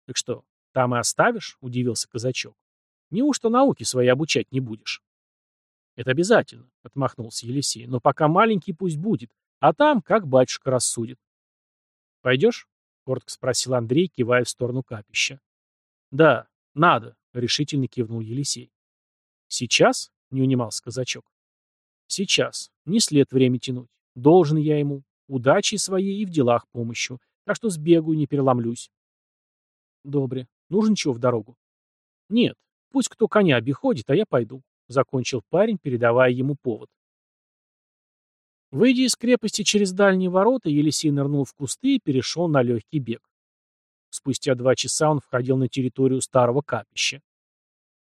Speaker 1: Так что, там и оставишь? Удивился казачок. Неужто науки свои обучать не будешь? Это обязательно, отмахнулся Елисей. Но пока маленький пусть будет, а там как батюшка рассудит. Пойдешь? Коротко спросил Андрей, кивая в сторону капища. Да, надо, — решительно кивнул Елисей. «Сейчас?» — не унимался казачок. «Сейчас. Не след время тянуть. Должен я ему. Удачи своей и в делах помощью. Так что сбегаю, не переломлюсь». «Добре. Нужен чего в дорогу?» «Нет. Пусть кто коня обиходит, а я пойду», — закончил парень, передавая ему повод. Выйдя из крепости через дальние ворота, Елисей нырнул в кусты и перешел на легкий бег. Спустя два часа он входил на территорию старого капища.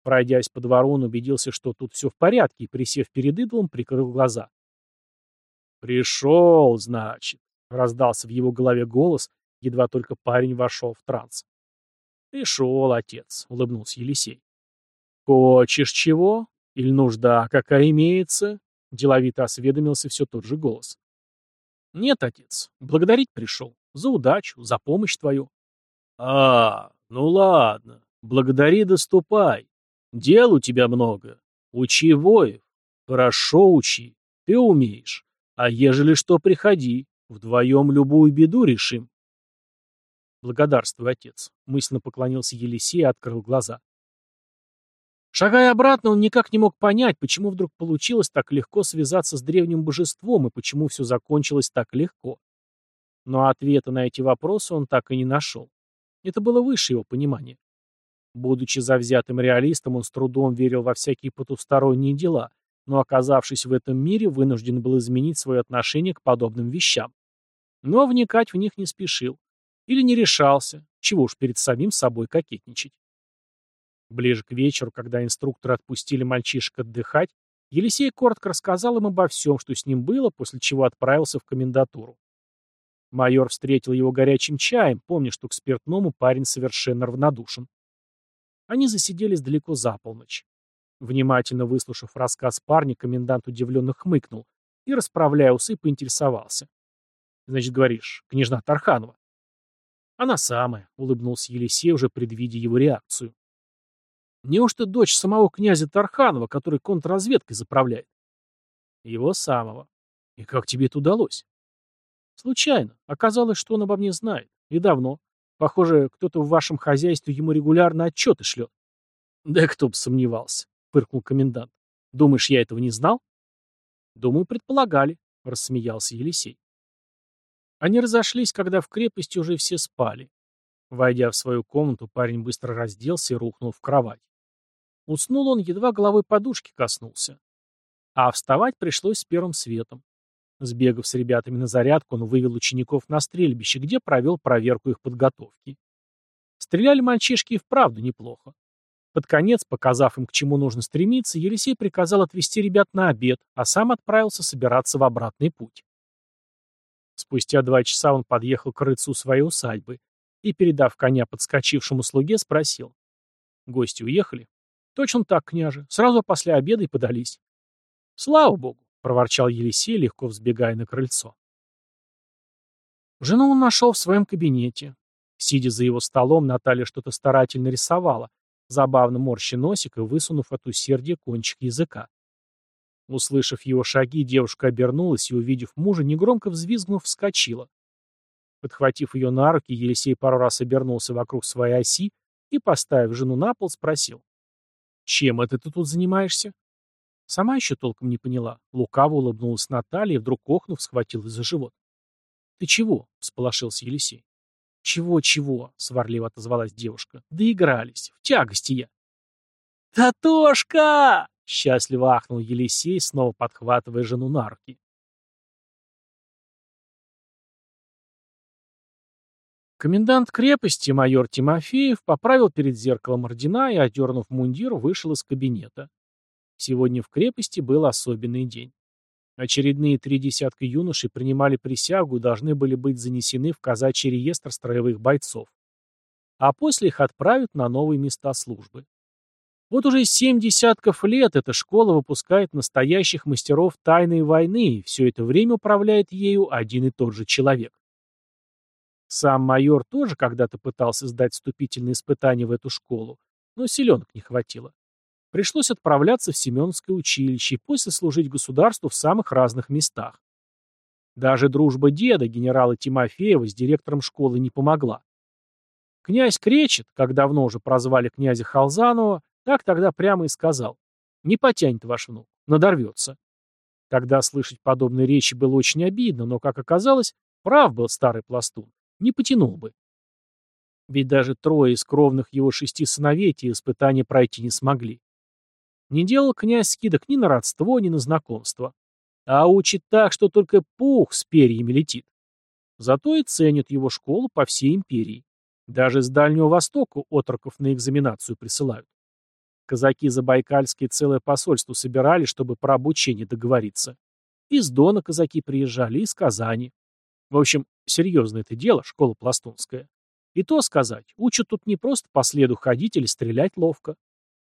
Speaker 1: Пройдясь по двору, он убедился, что тут все в порядке, и, присев перед идолом, прикрыл глаза. «Пришел, значит», — раздался в его голове голос, едва только парень вошел в транс. «Пришел, отец», — улыбнулся Елисей. «Хочешь чего? Или нужда какая имеется?» — деловито осведомился все тот же голос. «Нет, отец, благодарить пришел. За удачу, за помощь твою». «А, ну ладно, благодари доступай. Дел у тебя много. Учи воев. Хорошо учи. Ты умеешь. А ежели что, приходи. Вдвоем любую беду решим. Благодарствую, отец. Мысленно поклонился Елисей и открыл глаза. Шагая обратно, он никак не мог понять, почему вдруг получилось так легко связаться с древним божеством и почему все закончилось так легко. Но ответа на эти вопросы он так и не нашел. Это было выше его понимания. Будучи завзятым реалистом, он с трудом верил во всякие потусторонние дела, но, оказавшись в этом мире, вынужден был изменить свое отношение к подобным вещам. Но вникать в них не спешил. Или не решался, чего уж перед самим собой кокетничать. Ближе к вечеру, когда инструкторы отпустили мальчишек отдыхать, Елисей коротко рассказал им обо всем, что с ним было, после чего отправился в комендатуру. Майор встретил его горячим чаем, помня, что к спиртному парень совершенно равнодушен. Они засиделись далеко за полночь. Внимательно выслушав рассказ парня, комендант удивленно хмыкнул и, расправляя усы, поинтересовался. «Значит, говоришь, княжна Тарханова?» «Она самая», — улыбнулся Елисей, уже предвидя его реакцию. «Неужто дочь самого князя Тарханова, который контрразведкой заправляет?» «Его самого. И как тебе это удалось?» «Случайно. Оказалось, что он обо мне знает. И давно. Похоже, кто-то в вашем хозяйстве ему регулярно отчеты шлет. Да кто бы сомневался, фыркнул комендант. Думаешь, я этого не знал? Думаю, предполагали, рассмеялся Елисей. Они разошлись, когда в крепости уже все спали. Войдя в свою комнату, парень быстро разделся и рухнул в кровать. Уснул он, едва головой подушки коснулся. А вставать пришлось с первым светом. Сбегав с ребятами на зарядку, он вывел учеников на стрельбище, где провел проверку их подготовки. Стреляли мальчишки и вправду неплохо. Под конец, показав им, к чему нужно стремиться, Елисей приказал отвезти ребят на обед, а сам отправился собираться в обратный путь. Спустя два часа он подъехал к рыцу своей усадьбы и, передав коня подскочившему слуге, спросил. «Гости уехали?» «Точно так, княже. Сразу после обеда и подались». «Слава богу проворчал Елисей, легко взбегая на крыльцо. Жену он нашел в своем кабинете. Сидя за его столом, Наталья что-то старательно рисовала, забавно морща носик и высунув от усердия кончик языка. Услышав его шаги, девушка обернулась и, увидев мужа, негромко взвизгнув, вскочила. Подхватив ее на руки, Елисей пару раз обернулся вокруг своей оси и, поставив жену на пол, спросил. «Чем это ты тут занимаешься?» Сама еще толком не поняла. Лукаво улыбнулась Наталья и вдруг охнув, схватилась за живот. «Ты чего?» — всполошился Елисей. «Чего-чего?» — сварливо отозвалась девушка. «Доигрались. В тягости я». «Татошка!» — счастливо ахнул Елисей, снова подхватывая жену на руки. Комендант крепости, майор Тимофеев, поправил перед зеркалом ордена и, одернув мундир, вышел из кабинета. Сегодня в крепости был особенный день. Очередные три десятка юношей принимали присягу и должны были быть занесены в казачий реестр строевых бойцов. А после их отправят на новые места службы. Вот уже семь десятков лет эта школа выпускает настоящих мастеров тайной войны, и все это время управляет ею один и тот же человек. Сам майор тоже когда-то пытался сдать вступительные испытания в эту школу, но силенок не хватило пришлось отправляться в Семеновское училище и после служить государству в самых разных местах. Даже дружба деда, генерала Тимофеева, с директором школы не помогла. князь кречет, как давно уже прозвали князя Халзанова, так тогда прямо и сказал. Не потянет ваш внук, надорвется. Тогда слышать подобные речи было очень обидно, но, как оказалось, прав был старый пластун. Не потянул бы. Ведь даже трое из кровных его шести сыновей те испытания пройти не смогли. Не делал князь скидок ни на родство, ни на знакомство. А учит так, что только пух с перьями летит. Зато и ценят его школу по всей империи. Даже с Дальнего Востока отроков на экзаменацию присылают. Казаки Забайкальские целое посольство собирали, чтобы про обучение договориться. Из Дона казаки приезжали, из Казани. В общем, серьезное это дело, школа пластунская. И то сказать, учат тут не просто по следу ходить или стрелять ловко,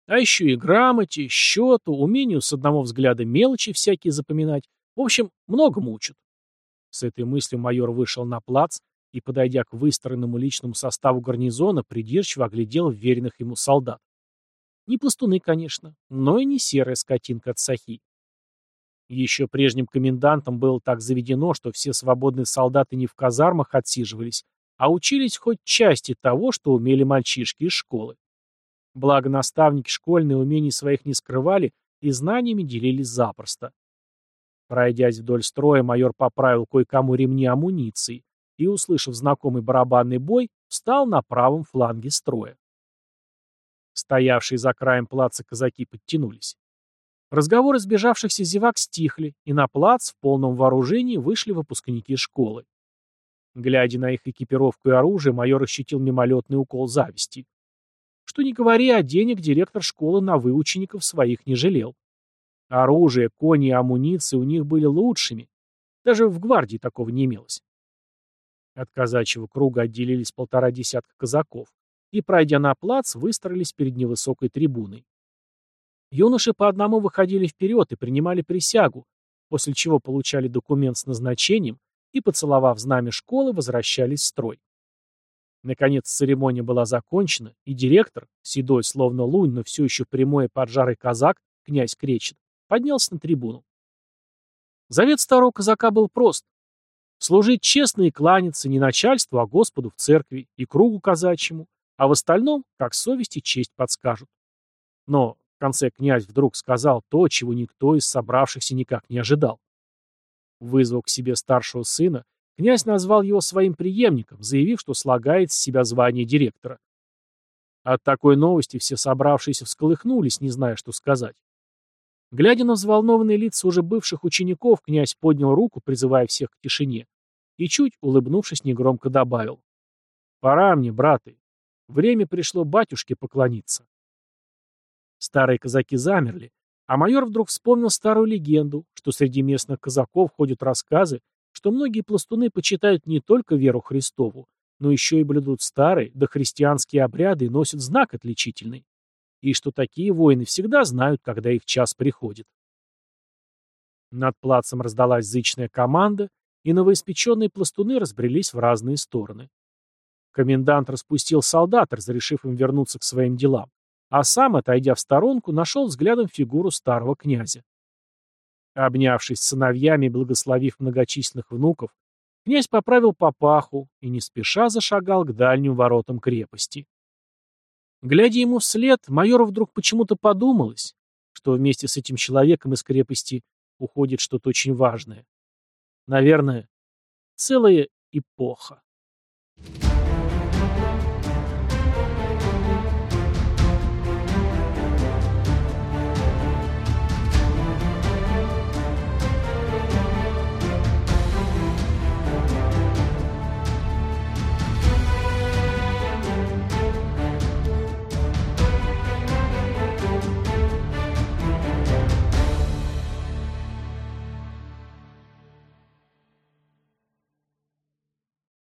Speaker 1: а еще и грамоте, счету, умению с одного взгляда мелочи всякие запоминать. В общем, многому учат. С этой мыслью майор вышел на плац и, подойдя к выстроенному личному составу гарнизона, придирчиво оглядел веренных ему солдат. Не пластуны, конечно, но и не серая скотинка от сахи. Еще прежним комендантом было так заведено, что все свободные солдаты не в казармах отсиживались, а учились хоть части того, что умели мальчишки из школы. Благо наставники школьные умений своих не скрывали и знаниями делились запросто. Пройдясь вдоль строя, майор поправил кое-кому ремни амуниции и, услышав знакомый барабанный бой, встал на правом фланге строя. Стоявшие за краем плаца казаки подтянулись. Разговоры сбежавшихся зевак стихли, и на плац в полном вооружении вышли выпускники школы. Глядя на их экипировку и оружие, майор ощутил мимолетный укол зависти. Что ни говори, а денег директор школы на выучеников своих не жалел. Оружие, кони и амуниция у них были лучшими. Даже в гвардии такого не имелось. От казачьего круга отделились полтора десятка казаков и, пройдя на плац, выстроились перед невысокой трибуной. Юноши по одному выходили вперед и принимали присягу, после чего получали документ с назначением и, поцеловав знамя школы, возвращались в строй. Наконец церемония была закончена, и директор, седой словно лунь, но все еще прямой и поджарый казак, князь Кречет, поднялся на трибуну. Завет старого казака был прост. Служить честно и кланяться не начальству, а Господу в церкви и кругу казачьему, а в остальном, как совесть и честь подскажут. Но в конце князь вдруг сказал то, чего никто из собравшихся никак не ожидал. Вызвав к себе старшего сына, князь назвал его своим преемником, заявив, что слагает с себя звание директора. От такой новости все собравшиеся всколыхнулись, не зная, что сказать. Глядя на взволнованные лица уже бывших учеников, князь поднял руку, призывая всех к тишине, и чуть, улыбнувшись, негромко добавил. «Пора мне, браты. Время пришло батюшке поклониться». Старые казаки замерли, а майор вдруг вспомнил старую легенду, что среди местных казаков ходят рассказы, что многие пластуны почитают не только веру Христову, но еще и блюдут старые, дохристианские обряды и носят знак отличительный. И что такие воины всегда знают, когда их час приходит. Над плацем раздалась зычная команда, и новоиспеченные пластуны разбрелись в разные стороны. Комендант распустил солдат, разрешив им вернуться к своим делам а сам, отойдя в сторонку, нашел взглядом фигуру старого князя. Обнявшись с сыновьями благословив многочисленных внуков, князь поправил папаху и не спеша зашагал к дальним воротам крепости. Глядя ему вслед, майору вдруг почему-то подумалось, что вместе с этим человеком из крепости уходит что-то очень важное. Наверное, целая эпоха.